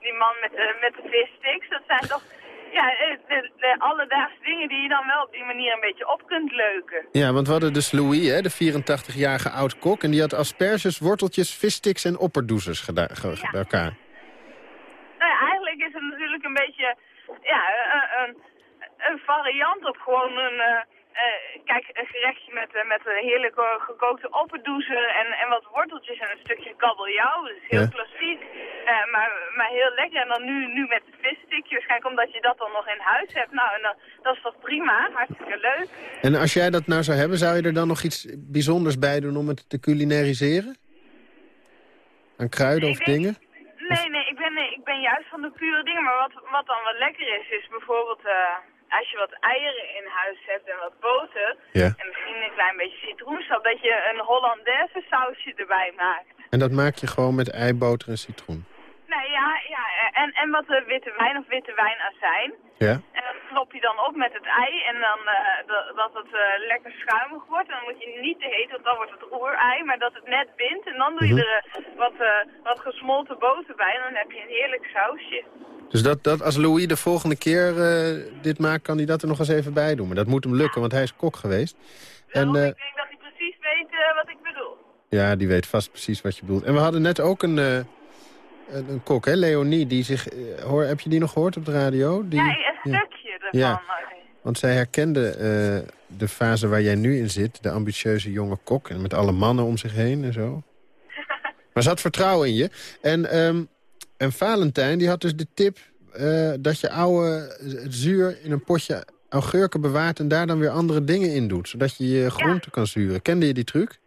die man met de, met de vissticks. Dat zijn toch ja, eh, de, de alledaagse dingen die je dan wel op die manier een beetje op kunt leuken. Ja, want we hadden dus Louis, hè, de 84-jarige oud-kok... en die had asperges, worteltjes, vissticks en opperdoezers geda- ge- ge- bij elkaar. Nou ja, eigenlijk is het natuurlijk een beetje ja, een, een, een variant op gewoon een, eh, eh, kijk, een gerechtje met, eh, met een heerlijke gekookte opperdoezen en, en wat worteltjes en een stukje kabeljauw. Dat is heel Ja. klassiek, eh, maar, maar heel lekker. En dan nu, nu met het visstikje, waarschijnlijk omdat je dat dan nog in huis hebt. Nou, en dan, dat is toch prima, hartstikke leuk. En als jij dat nou zou hebben, zou je er dan nog iets bijzonders bij doen om het te culinariseren? Aan kruiden of dingen? Nee, nee, ik ben, ik ben juist van de pure dingen. Maar wat, wat dan wat lekker is, is bijvoorbeeld eh, als je wat eieren in huis hebt en wat boter. Ja. En misschien een klein beetje citroensap, dat je een Hollandaise sausje erbij maakt. En dat maak je gewoon met eiboter en citroen? Nou ja, ja en, en wat eh, witte wijn of witte wijnazijn. Ja? En dat klop je dan op met het ei en dan eh, dat, dat het eh, lekker schuimig wordt. En dan moet je niet te heet, want dan wordt het oerei, maar dat het net bindt. En dan doe je Mhm. er eh, wat, wat gesmolten boter bij en dan heb je een heerlijk sausje. Dus dat, dat als Louis de volgende keer dit maakt, kan hij dat er nog eens even bij doen. Maar dat moet hem lukken, want hij is kok geweest. En, Ik denk dat hij precies weet wat ik bedoel. ja, die weet vast precies wat je bedoelt. En we hadden net ook een, een, kok, hè, Leonie, die zich... hoor, heb je die nog gehoord op de radio? Die, ja, een stukje Ja. Want zij herkende eh, de fase waar jij nu in zit. De ambitieuze jonge kok. En met alle mannen om zich heen en zo. maar ze had vertrouwen in je. En, ehm, en Valentijn die had dus de tip eh, dat je oude zuur in een potje augurken bewaart... en daar dan weer andere dingen in doet. Zodat je je groenten kan zuren. Kende je die truc?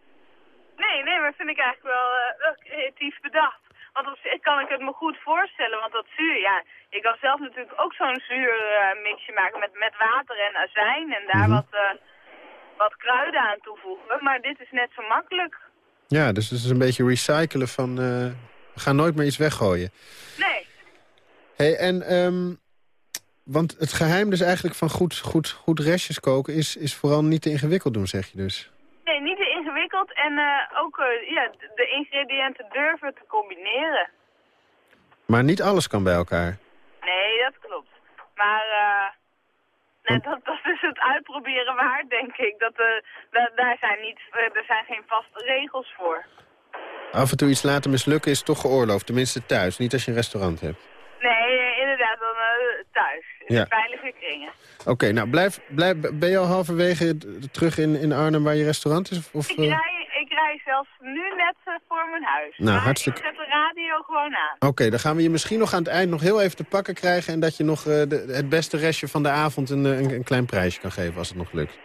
Nee, nee, maar vind ik eigenlijk wel, wel creatief bedacht. Want op zich kan ik het me goed voorstellen, want dat zuur, ja... Je kan zelf natuurlijk ook zo'n zuurmixje maken met, met water en azijn en daar Mhm. wat, eh, wat kruiden aan toevoegen. Maar dit is net zo makkelijk. Ja, dus het is een beetje recyclen van... eh, we gaan nooit meer iets weggooien. Nee, Hey, en, ehm, want het geheim dus eigenlijk van goed, goed, goed restjes koken... Is, is vooral niet te ingewikkeld doen, zeg je dus. nee niet te ingewikkeld en eh, ook eh, ja, de ingrediënten durven te combineren. Maar niet alles kan bij elkaar. Nee, dat klopt. Maar eh, nee, dat, dat is het uitproberen waard, denk ik. Dat, eh, da- daar, zijn niet, eh, er zijn geen vaste regels voor. Af en toe iets laten mislukken is toch geoorloofd. Tenminste thuis, niet als je een restaurant hebt. Nee, inderdaad, dan thuis. In Ja. veilige kringen. Oké, nou blijf, blijf, ben je al halverwege terug in, in Arnhem waar je restaurant is? Of, Ik rij, ik rij zelfs nu net eh, voor mijn huis. Nou, Maar hartstikke- ik zet de radio gewoon aan. Oké, dan gaan we je misschien nog aan het eind nog heel even te pakken krijgen... en dat je nog eh, de, het beste restje van de avond een, eh, een, een klein prijsje kan geven als het nog lukt.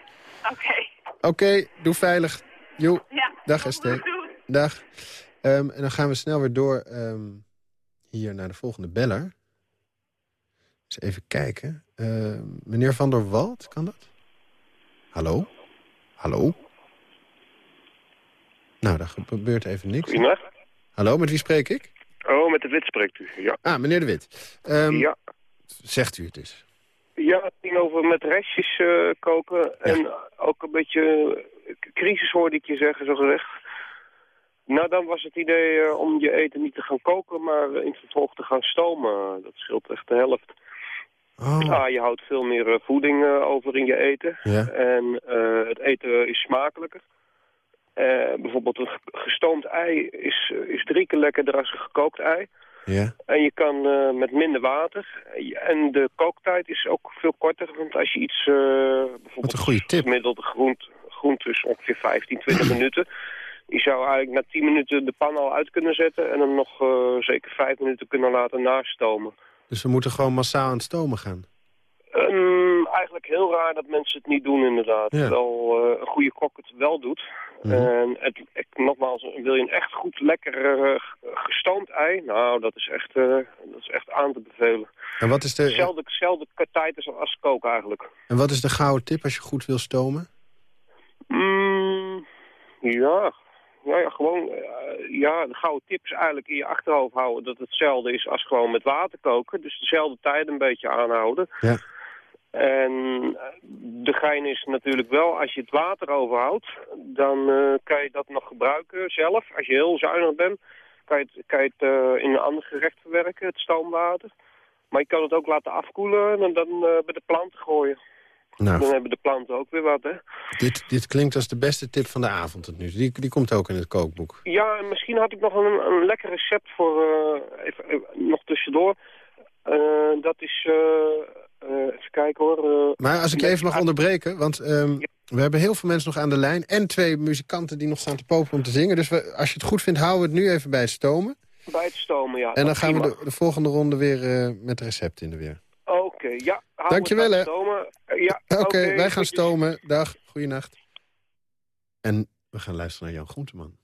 Oké. Oké, doe veilig. Jo, Ja, dag Esther. Dag. Ehm, en dan gaan we snel weer door ehm, hier naar de volgende beller. Eens even kijken. Eh, meneer Van der Wald, kan dat? Hallo? Hallo? Nou, daar gebeurt even niks. Goedendag. Hallo, met wie spreek ik? Oh, met de Wit spreekt u, ja. Ah, meneer De Wit. Ehm, Ja. Zegt u het eens. Ja, het ging over met restjes eh, koken en ook een beetje eh, crisis hoorde ik je zeggen, zo gezegd. Nou, dan was het idee eh, om je eten niet te gaan koken, maar in het vervolg te gaan stomen. Dat scheelt echt de helft. Oh. Ah, je houdt veel meer voeding over in je eten. Ja. En het eten is smakelijker. Eh, bijvoorbeeld een ge- gestoomd ei is, is drie keer lekkerder als een gekookt ei. Ja. En je kan eh, met minder water. En de kooktijd is ook veel korter. Want als je iets, eh bijvoorbeeld een goede tip. gemiddeld groent, groente is ongeveer 15, 20 minuten. Je zou eigenlijk na 10 minuten de pan al uit kunnen zetten. En hem nog zeker 5 minuten kunnen laten nastomen. Dus we moeten gewoon massaal aan het stomen gaan. Ehm, eigenlijk heel raar dat mensen het niet doen inderdaad. Ja. Terwijl eh, een goede kok het wel doet. Mhm. En het, ik, nogmaals, wil je een echt goed lekker eh, gestoomd ei? Nou, dat is echt, eh, dat is echt aan te bevelen. En wat is de, Hetzelfde, hetzelfde tijd als, als koken eigenlijk. en wat is de gouden tip als je goed wil stomen? Mm, ja. Ja, ja, gewoon, eh, ja, de gouden tip is eigenlijk in je achterhoofd houden dat het hetzelfde is als gewoon met water koken. Dus dezelfde tijd een beetje aanhouden. Ja. En de gein is natuurlijk wel, als je het water overhoudt, dan eh, kan je dat nog gebruiken zelf. Als je heel zuinig bent, kan je het, kan je het eh, in een ander gerecht verwerken, het stoomwater. Maar je kan het ook laten afkoelen en dan eh, bij de planten gooien. Nou, Dan hebben de planten ook weer wat, hè. dit, dit klinkt als de beste tip van de avond tot nu. toe. Die, die komt ook in het kookboek. Ja, en misschien had ik nog een, een lekker recept voor, even, even nog tussendoor. Dat is, even kijken hoor. eh, Maar als ik even mag onderbreken, want ehm, we hebben heel veel mensen nog aan de lijn... en twee muzikanten die nog staan te popelen om te zingen. Dus we, als je het goed vindt, houden we het nu even bij het stomen. bij het stomen, ja. en dan gaan we de, de volgende ronde weer eh, met recepten in de weer. Oké, ja. hou Dankjewel, hè. Eh, ja, Oké, wij gaan stomen. Dag, goeienacht. En we gaan luisteren naar Jan Groenteman.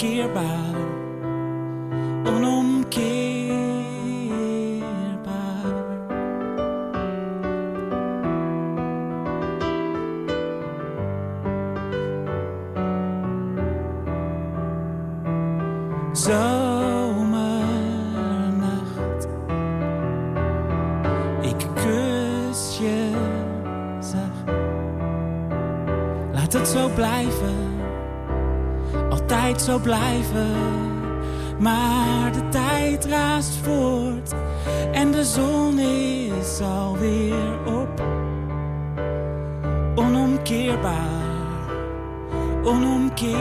Onomkeerbaar. Maar de tijd raast voort en de zon is alweer op. Onomkeerbaar, onomkeerbaar.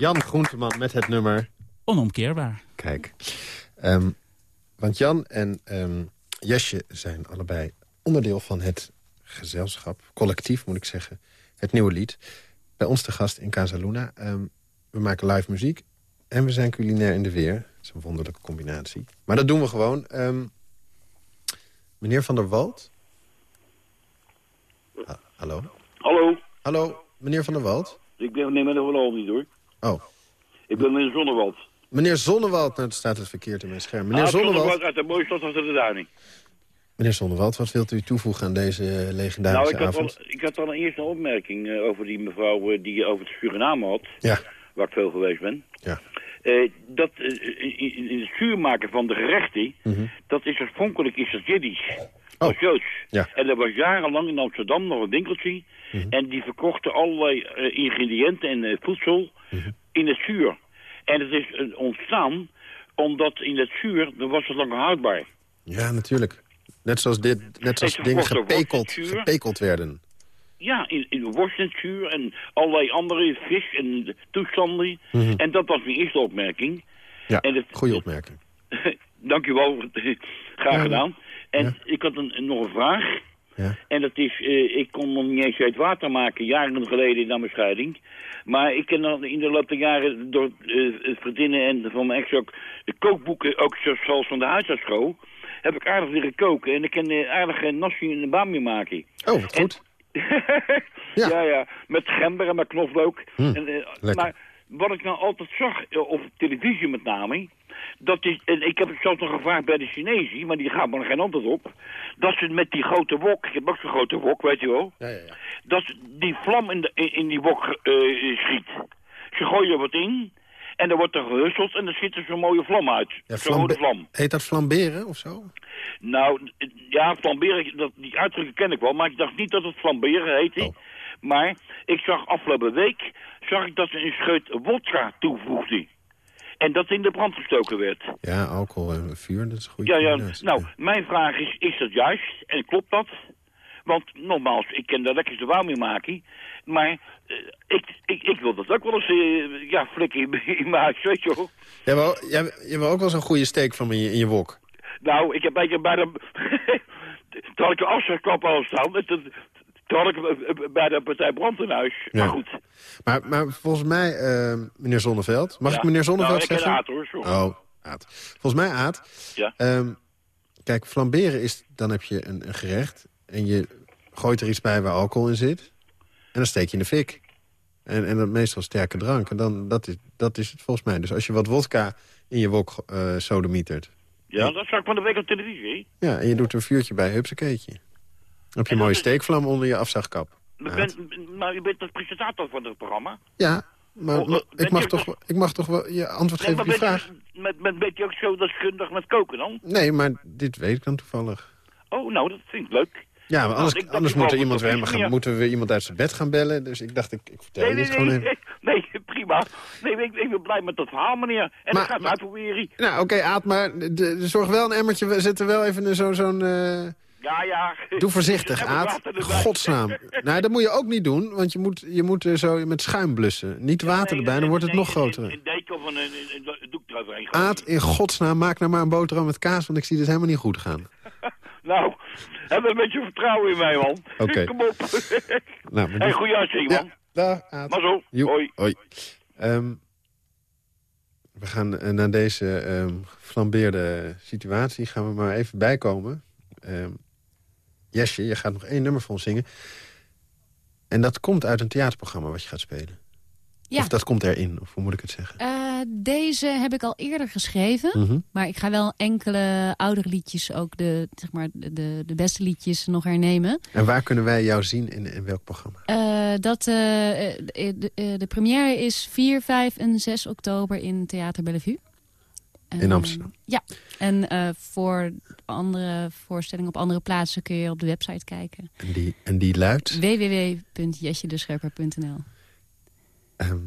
Jan Groenteman met het nummer... Onomkeerbaar. Kijk. Ehm, want Jan en ehm, Jesje zijn allebei onderdeel van het gezelschap. Collectief, moet ik zeggen. Het nieuwe lied. Bij ons te gast in Casa Luna. Ehm, we maken live muziek. En we zijn culinair in de weer. Dat is een wonderlijke combinatie. Maar dat doen we gewoon. Ehm, meneer Van der Wald? Ah, hallo? Hallo, Hallo, meneer Van der Wald? ik ben meneer Van Wal niet hoor. Oh, Ik ben meneer Zonnewald. meneer Zonnewald. Nou, het staat het verkeerd in mijn scherm. Meneer Ah, Zonnewald, uit de mooie stad achter de Duining. meneer Zonnewald, wat wilt u toevoegen aan deze eh, Nou, legendarische ik had, avond? al, ik had al een eerste opmerking eh, over die mevrouw eh, die over het Suriname had. Ja. Waar ik veel geweest ben. Ja. Dat in, in- het zuur maken van de gerechten, Mhm. dat is oorspronkelijk is dat Jiddisch. Oh. Dat Joods. Ja. En er was jarenlang in Amsterdam nog een winkeltje. Mhm. En die verkochten allerlei eh, ingrediënten en eh, voedsel Mhm. in het zuur. En het is eh, ontstaan omdat in het zuur, dan was het langer houdbaar. Ja, natuurlijk. Net zoals, dit, net zoals dingen gepekeld, gepekeld werden. Ja, in, in worst en allerlei andere vis en toestanden. Mhm. En dat was mijn eerste opmerking. Ja, En het- goede opmerking. Dank u wel, graag Ja, gedaan. En ja. ik had een, nog een vraag. Ja. En dat is, eh, ik kon nog niet eens uit water maken, jaren geleden na mijn scheiding. Maar ik ken dan in de loop der jaren door eh, het vriendinnen en van mijn ex ook de kookboeken, ook zo- zoals van de huisartsschool, heb ik aardig leren koken. En ik kan eh, aardig een nasi en een bami maken. Oh, wat goed. ja. ja, met gember en met knoflook. Hm, En, lekker. maar wat ik nou altijd zag, eh, op televisie met name... Dat is, en ik heb het zelfs nog gevraagd bij de Chinezen, maar die gaan maar geen antwoord op. Dat ze met die grote wok, ik heb ook zo'n grote wok, weet je wel. Ja, ja, ja. Dat ze die vlam in, de, in, die wok eh, schiet. Ze gooien er wat in en dan wordt er gehusteld en dan schiet er zo'n mooie vlam uit. Ja, zo'n flambe- vlam. Heet dat flamberen of zo? Nou, ja, flamberen, dat, die uitdrukking ken ik wel, maar ik dacht niet dat het flamberen heette. Oh. Maar ik zag afgelopen week, zag ik dat ze een scheut wodka toevoegde. En dat in de brand gestoken werd. Ja, alcohol en vuur, dat is een goede Ja, ja, combinatie. nou, mijn vraag is, is dat juist? En klopt dat? Want nogmaals, ik ken de lekkerste wou maken. Maar eh, ik, ik, ik wil dat ook wel eens, eh, ja, flikken in, mijn huis, weet je wel. Jij wil, jij, je wil ook wel zo'n goede steek van me in je, in je wok. Nou, ik heb bij de... had ik de afzuigkap al staan. Toen, had ik eh, bij de partij brand in huis. Ja. Maar goed. Maar, maar volgens mij, eh, meneer Zonneveld... Mag Ja. ik meneer Zonneveld Nou, ik zeggen? Aad, hoor, sorry. Oh, Aad. Volgens mij, Aad... Ja. ehm, kijk, flamberen is... Dan heb je een, een gerecht en je gooit er iets bij waar alcohol in zit. En dan steek je in de fik. En, en dat meestal sterke drank. En dan, dat, is, dat is het volgens mij. Dus als je wat wodka in je wok eh sodemietert... Ja, dat zag ik van de week op televisie. Ja, en je doet er een vuurtje bij, hupsakeetje. Heb je een mooie steekvlam onder je afzagkap. Maar, Aad. ben, maar je bent de presentator van het programma. Ja, maar, Oh, oh, ik, mag toch, wel- ik mag toch wel je antwoord Nee, geven op je ben vraag? je, met, met, ben je ook zo deskundig met koken dan? Nee, maar dit weet ik dan toevallig. Oh, nou, dat vind ik leuk. Ja, maar anders, ik dacht anders ik moet er iemand het weer, gaan, moeten we iemand uit zijn bed gaan bellen. Dus ik dacht, ik, ik vertel Nee, je nee, dit gewoon even. nee, prima. Nee, ik, ik ben blij met dat verhaal, meneer. En Maar- dat gaat maar- uitproberen. Nou, oké, Aad, maar de, de- zorg wel een emmertje. We zetten wel even een zo- zo'n... eh, Ja, ja. doe voorzichtig, Aad. Godsnaam. Nou, dat moet je ook niet doen, want je moet, je moet zo met schuim blussen. Niet water erbij, dan wordt het nog groter. Een, deken of een, doek eroverheen. Aad, in godsnaam, maak nou maar een boterham met kaas, want ik zie dit helemaal niet goed gaan. Nou, heb een beetje vertrouwen in mij, man. Oké. Kom op. Nou, hey, goeie uitzending, man. dag, Aad. Maar zo. Hoi. hoi. Ehm, we gaan eh, naar deze ehm flambeerde situatie gaan we maar even bijkomen. Ehm Jesje, je gaat nog één nummer voor ons zingen. En dat komt uit een theaterprogramma wat je gaat spelen. Ja. Of dat komt erin, of hoe moet ik het zeggen? Eh, deze heb ik al eerder geschreven. Mhm. Maar ik ga wel enkele oudere liedjes, ook de, zeg maar, de, de beste liedjes, nog hernemen. En waar kunnen wij jou zien in, in welk programma? Eh, dat, eh, de, de, de première is 4, 5 en 6 oktober in Theater Bellevue. In Eh, Amsterdam. Ja, en eh, voor andere voorstellingen op andere plaatsen kun je op de website kijken. En die, en die luidt? www.jesjedescherper.nl Ehm,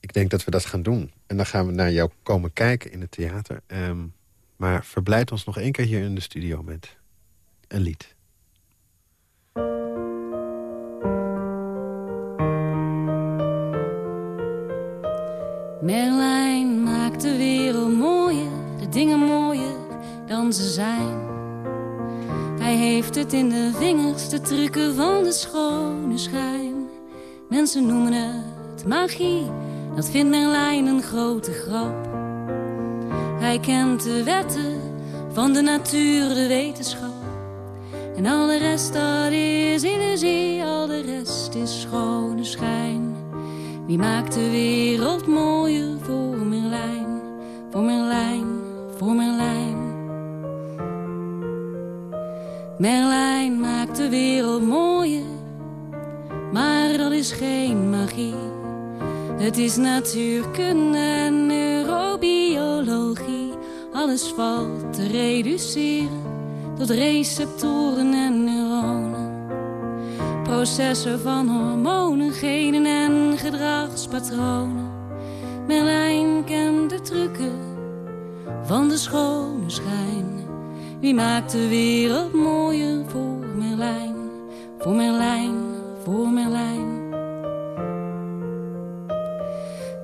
ik denk dat we dat gaan doen. En dan gaan we naar jou komen kijken in het theater. Ehm, maar verblijd ons nog één keer hier in de studio met een lied. Merlijn maakt de wereld dingen mooier dan ze zijn. Hij heeft het in de vingers, de trucken van de schone schijn. Mensen noemen het magie, dat vindt Merlijn een grote grap. Hij kent de wetten van de natuur, de wetenschap. En al de rest, dat is illusie, al de rest is schone schijn. Wie maakt de wereld mooier voor Merlijn, voor Merlijn, voor Merlijn. Merlijn maakt de wereld mooier, maar dat is geen magie. Het is natuurkunde en neurobiologie. Alles valt te reduceren tot receptoren en neuronen. Processen van hormonen, genen en gedragspatronen. Merlijn kent de trucken van de schone schijn. Wie maakt de wereld mooier voor Merlijn, voor Merlijn, voor Merlijn.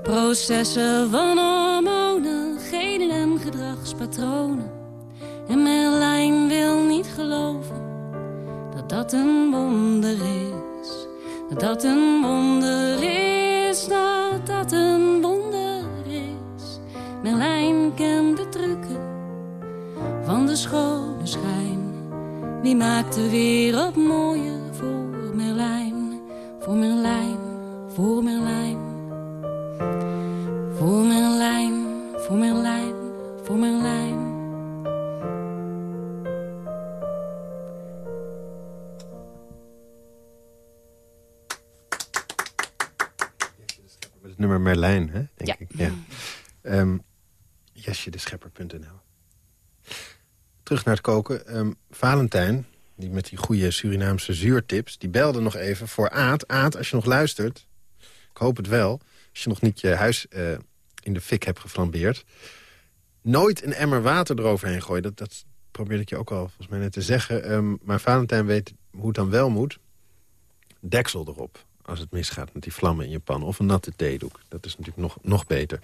Processen van hormonen, genen en gedragspatronen. En Merlijn wil niet geloven dat dat een wonder is. Dat dat een wonder is, dat dat een wonder is. Merlijn kent de trucken van de schone schijn. Wie maakt de wereld mooier voor Merlijn, voor Merlijn, voor Merlijn. Voor Merlijn, voor Merlijn, voor Merlijn. Met het nummer Merlijn, hè? Denk Ja. ik. Ja. Ehm Jesjedeschepper.nl Terug naar het koken. Ehm, Valentijn, die met die goede Surinaamse zuurtips... die belde nog even voor Aad. Aad, als je nog luistert, ik hoop het wel... als je nog niet je huis eh, in de fik hebt geflambeerd... nooit een emmer water eroverheen gooien. Dat, dat probeerde ik je ook al volgens mij net te zeggen. Ehm, maar Valentijn weet hoe het dan wel moet. Deksel erop, als het misgaat met die vlammen in je pan. Of een natte theedoek. Dat is natuurlijk nog, nog beter.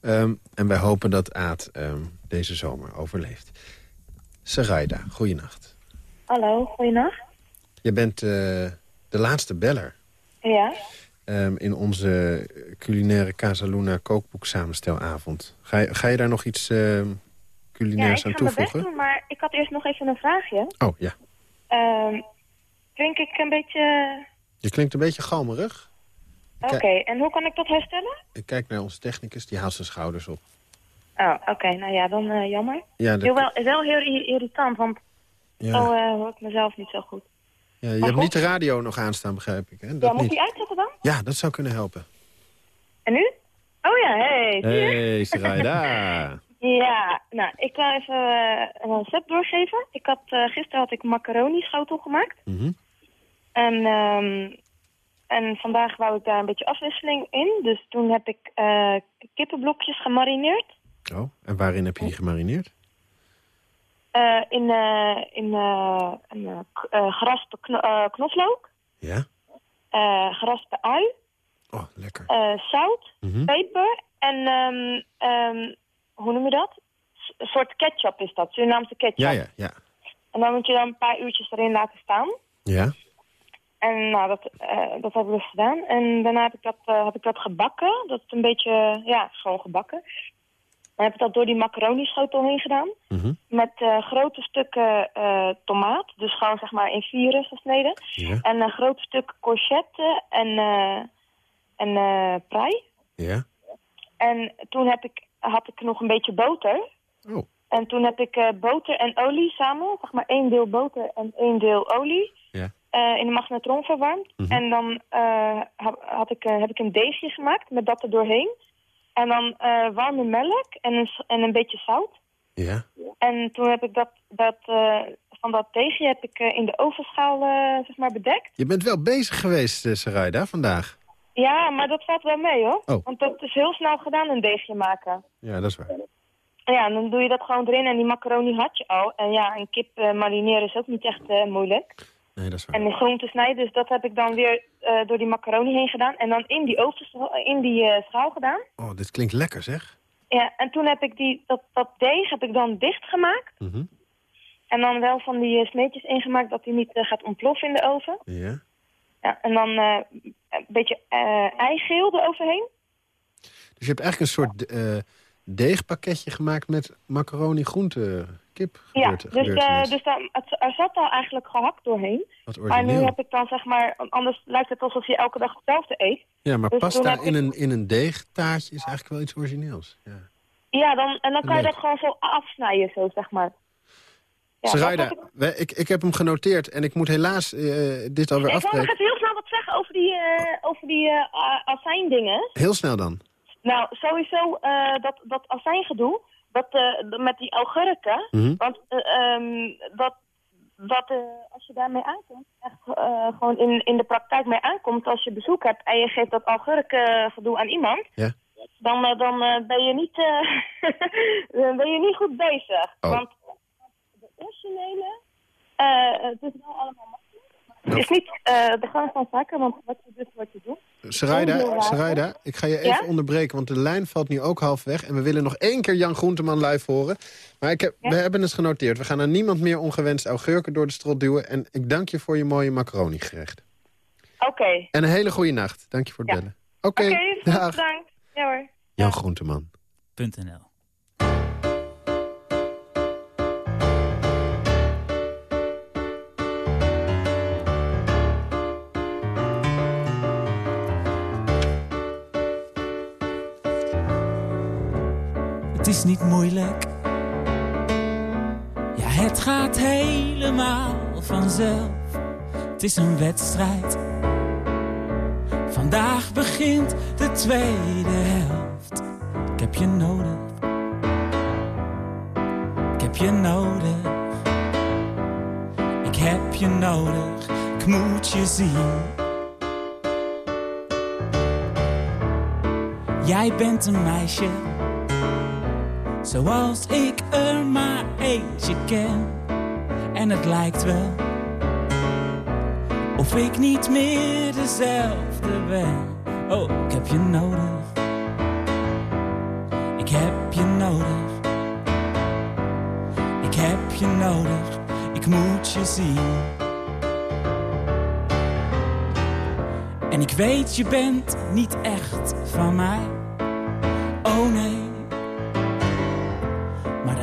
Ehm, en wij hopen dat Aad ehm, deze zomer overleeft. Saraida, goeienacht. Hallo, goeienacht. Je bent eh, de laatste beller Ja, ehm, in onze culinaire Casaluna kookboek samenstelavond. Ga je, ga je daar nog iets ja ik culinairs ga aan mijn best toevoegen? doen, maar ik had eerst nog even een vraagje. Oh, ja. Klink ik een beetje... Je klinkt een beetje galmerig. Oké, en hoe kan ik dat herstellen? Ik kijk naar onze technicus, die haalt zijn schouders op. Oh, oké, nou ja, dan eh, jammer. Ja, dat- Heel wel, wel heel ir- irritant, want Ja. zo eh, hoor ik mezelf niet zo goed. Ja, je Maar hebt niet de radio nog aanstaan, begrijp ik. Hè? ja, Dat moet niet. die uitzetten dan? Ja, dat zou kunnen helpen. En nu? Oh ja, hey? Hey, Saraida. Ja, nou, ik wil even eh, een recept doorgeven. Ik had, eh, gisteren had ik macaroni schotel gemaakt. Mhm. En, ehm, en vandaag wou ik daar een beetje afwisseling in. Dus toen heb ik eh, kippenblokjes gemarineerd. Oh, en waarin heb je die gemarineerd? eh, in eh, in een geraspe kno- knoflook. Ja? geraspe ui. Oh, lekker. zout, Mhm. peper en, ehm, ehm, hoe noem je dat? Een soort ketchup is dat, Surinaamse ketchup. Ja, ja, ja. En dan moet je dan een paar uurtjes erin laten staan. Ja? En nou, dat, eh, dat heb ik dus gedaan. En daarna heb ik dat, eh, heb ik dat gebakken. Dat is een beetje, ja, gewoon gebakken. Dan heb ik dat door die macaroni-schotel heen gedaan. Mhm. Met eh, grote stukken tomaat. Dus gewoon zeg maar in vieren gesneden. Ja. En een groot stuk courgette en, en prei. Ja? En toen heb ik, had ik nog een beetje boter. Oh. En toen heb ik boter en olie samen, zeg maar één deel boter en één deel olie, Ja. Eh, in de magnetron verwarmd. Mhm. En dan eh, ha- had ik, eh, heb ik een deegje gemaakt met dat er doorheen. En dan warme melk en een, en een beetje zout. Ja? En toen heb ik dat, dat van dat deegje heb ik in de ovenschaal zeg maar bedekt. Je bent wel bezig geweest, Saraida, vandaag. Ja, maar dat valt wel mee hoor. Oh. Want dat is heel snel gedaan, een deegje maken. Ja, dat is waar. Ja, en dan doe je dat gewoon erin en die macaroni had je al. En ja, een kip marineren is ook niet echt moeilijk. Nee, dat is waar. En de groenten snijden. Dus dat heb ik dan weer eh, door die macaroni heen gedaan. En dan in die, oven, in die eh, schaal gedaan. Oh, dit klinkt lekker, zeg. Ja, en toen heb ik die, dat, dat deeg heb ik dan dichtgemaakt. Mhm. En dan wel van die eh, sneetjes ingemaakt dat die niet gaat ontploffen in de oven. Ja. Ja, en dan een beetje eigeel eroverheen. Dus je hebt eigenlijk een soort deegpakketje gemaakt met macaroni, groente, kip. Ja, dus, gebeurtenis. dus dan, het, er zat al eigenlijk gehakt doorheen. Wat Maar nu heb ik dan zeg maar, anders lijkt het alsof je elke dag hetzelfde eet. Ja, maar dus pasta in ik- een, in een deegtaartje is eigenlijk wel iets origineels. Ja. Ja, dan, en dan kan je dat gewoon zo afsnijden, zo zeg maar. Ja, Sarayda, heb ik- ik, ik heb hem genoteerd en ik moet helaas eh, dit alweer Ik wil nog afbreken. even heel snel wat zeggen over die, eh over die a- azijndingen. Heel snel dan. Nou, sowieso eh, dat, dat azijngedoe, dat, eh, met die augurken. Mhm. Want eh, ehm, dat, dat als je daarmee aankomt, echt gewoon in, in de praktijk mee aankomt, als je bezoek hebt en je geeft dat augurkengedoe aan iemand, Ja. dan, dan ben, je niet, ben je niet goed bezig. Oh. Want de originele, het is wel allemaal Het is niet eh, de gang van zaken, want wat je doet, wat je doet. Sarayda. Sarayda, ik ga je even Ja? onderbreken, want de lijn valt nu ook half weg. En we willen nog één keer Jan Groenteman live horen. Maar ik heb, we hebben het genoteerd. We gaan aan niemand meer ongewenst augurken door de strot duwen. En ik dank je voor je mooie macaroni gerecht. Oké. En een hele goede nacht. Dank je voor het Ja. bellen. Oké, Oké, dag. bedankt. Ja hoor. Jan Groenteman. Is niet moeilijk. Ja, het gaat helemaal vanzelf. Het is een wedstrijd. Vandaag begint de tweede helft. Ik heb je nodig. Ik heb je nodig. Ik heb je nodig. Ik moet je zien. Jij bent een meisje. Zoals ik er maar eentje ken. En het lijkt wel of ik niet meer dezelfde ben. Oh, ik heb je nodig. Ik heb je nodig. Ik heb je nodig. Ik moet je zien. En ik weet, je bent niet echt van mij.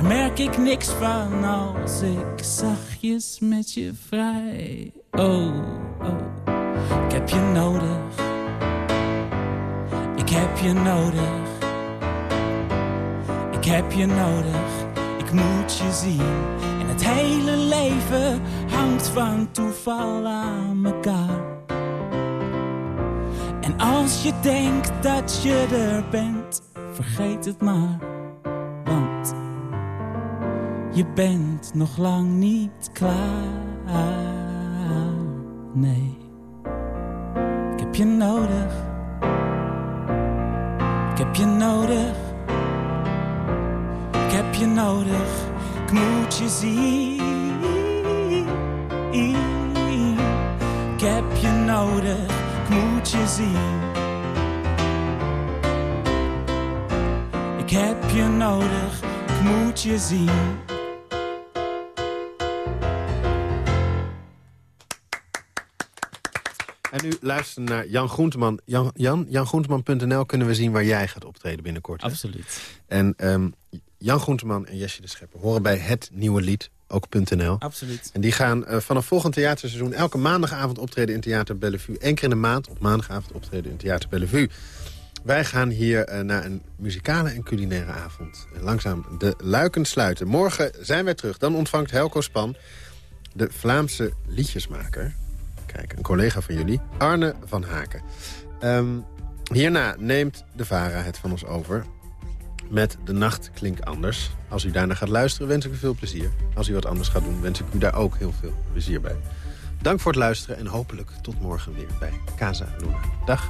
Merk ik niks van als ik zachtjes met je vrij. Oh, oh. Ik heb je nodig. Ik heb je nodig. Ik heb je nodig. Ik moet je zien. En het hele leven hangt van toeval aan elkaar. En als je denkt dat je er bent, vergeet het maar. Je bent nog lang niet klaar. Nee, ik heb je nodig. Ik heb je nodig. Ik heb je nodig. Ik moet je zien. Ik heb je nodig. Ik moet je zien. Ik heb je nodig. Ik moet je zien. Nu luisteren naar Jan Groenteman. Jan, Jan, jangroenteman.nl kunnen we zien waar jij gaat optreden binnenkort. hè? Absoluut. En ehm, Jan Groenteman en Jesje de Schepper horen bij het nieuwe lied, ook.nl. Absoluut. En die gaan eh, vanaf volgend theaterseizoen elke maandagavond optreden in Theater Bellevue. Eén keer in de maand op maandagavond optreden in Theater Bellevue. Wij gaan hier eh, naar een muzikale en culinaire avond. En langzaam de luiken sluiten. Morgen zijn wij terug. Dan ontvangt Helco Span, de Vlaamse liedjesmaker. Een collega van jullie, Arne van Haken. Ehm, hierna neemt de VARA het van ons over met De Nacht Klinkt Anders. Als u daarna gaat luisteren, wens ik u veel plezier. Als u wat anders gaat doen, wens ik u daar ook heel veel plezier bij. Dank voor het luisteren en hopelijk tot morgen weer bij Casa Luna. Dag.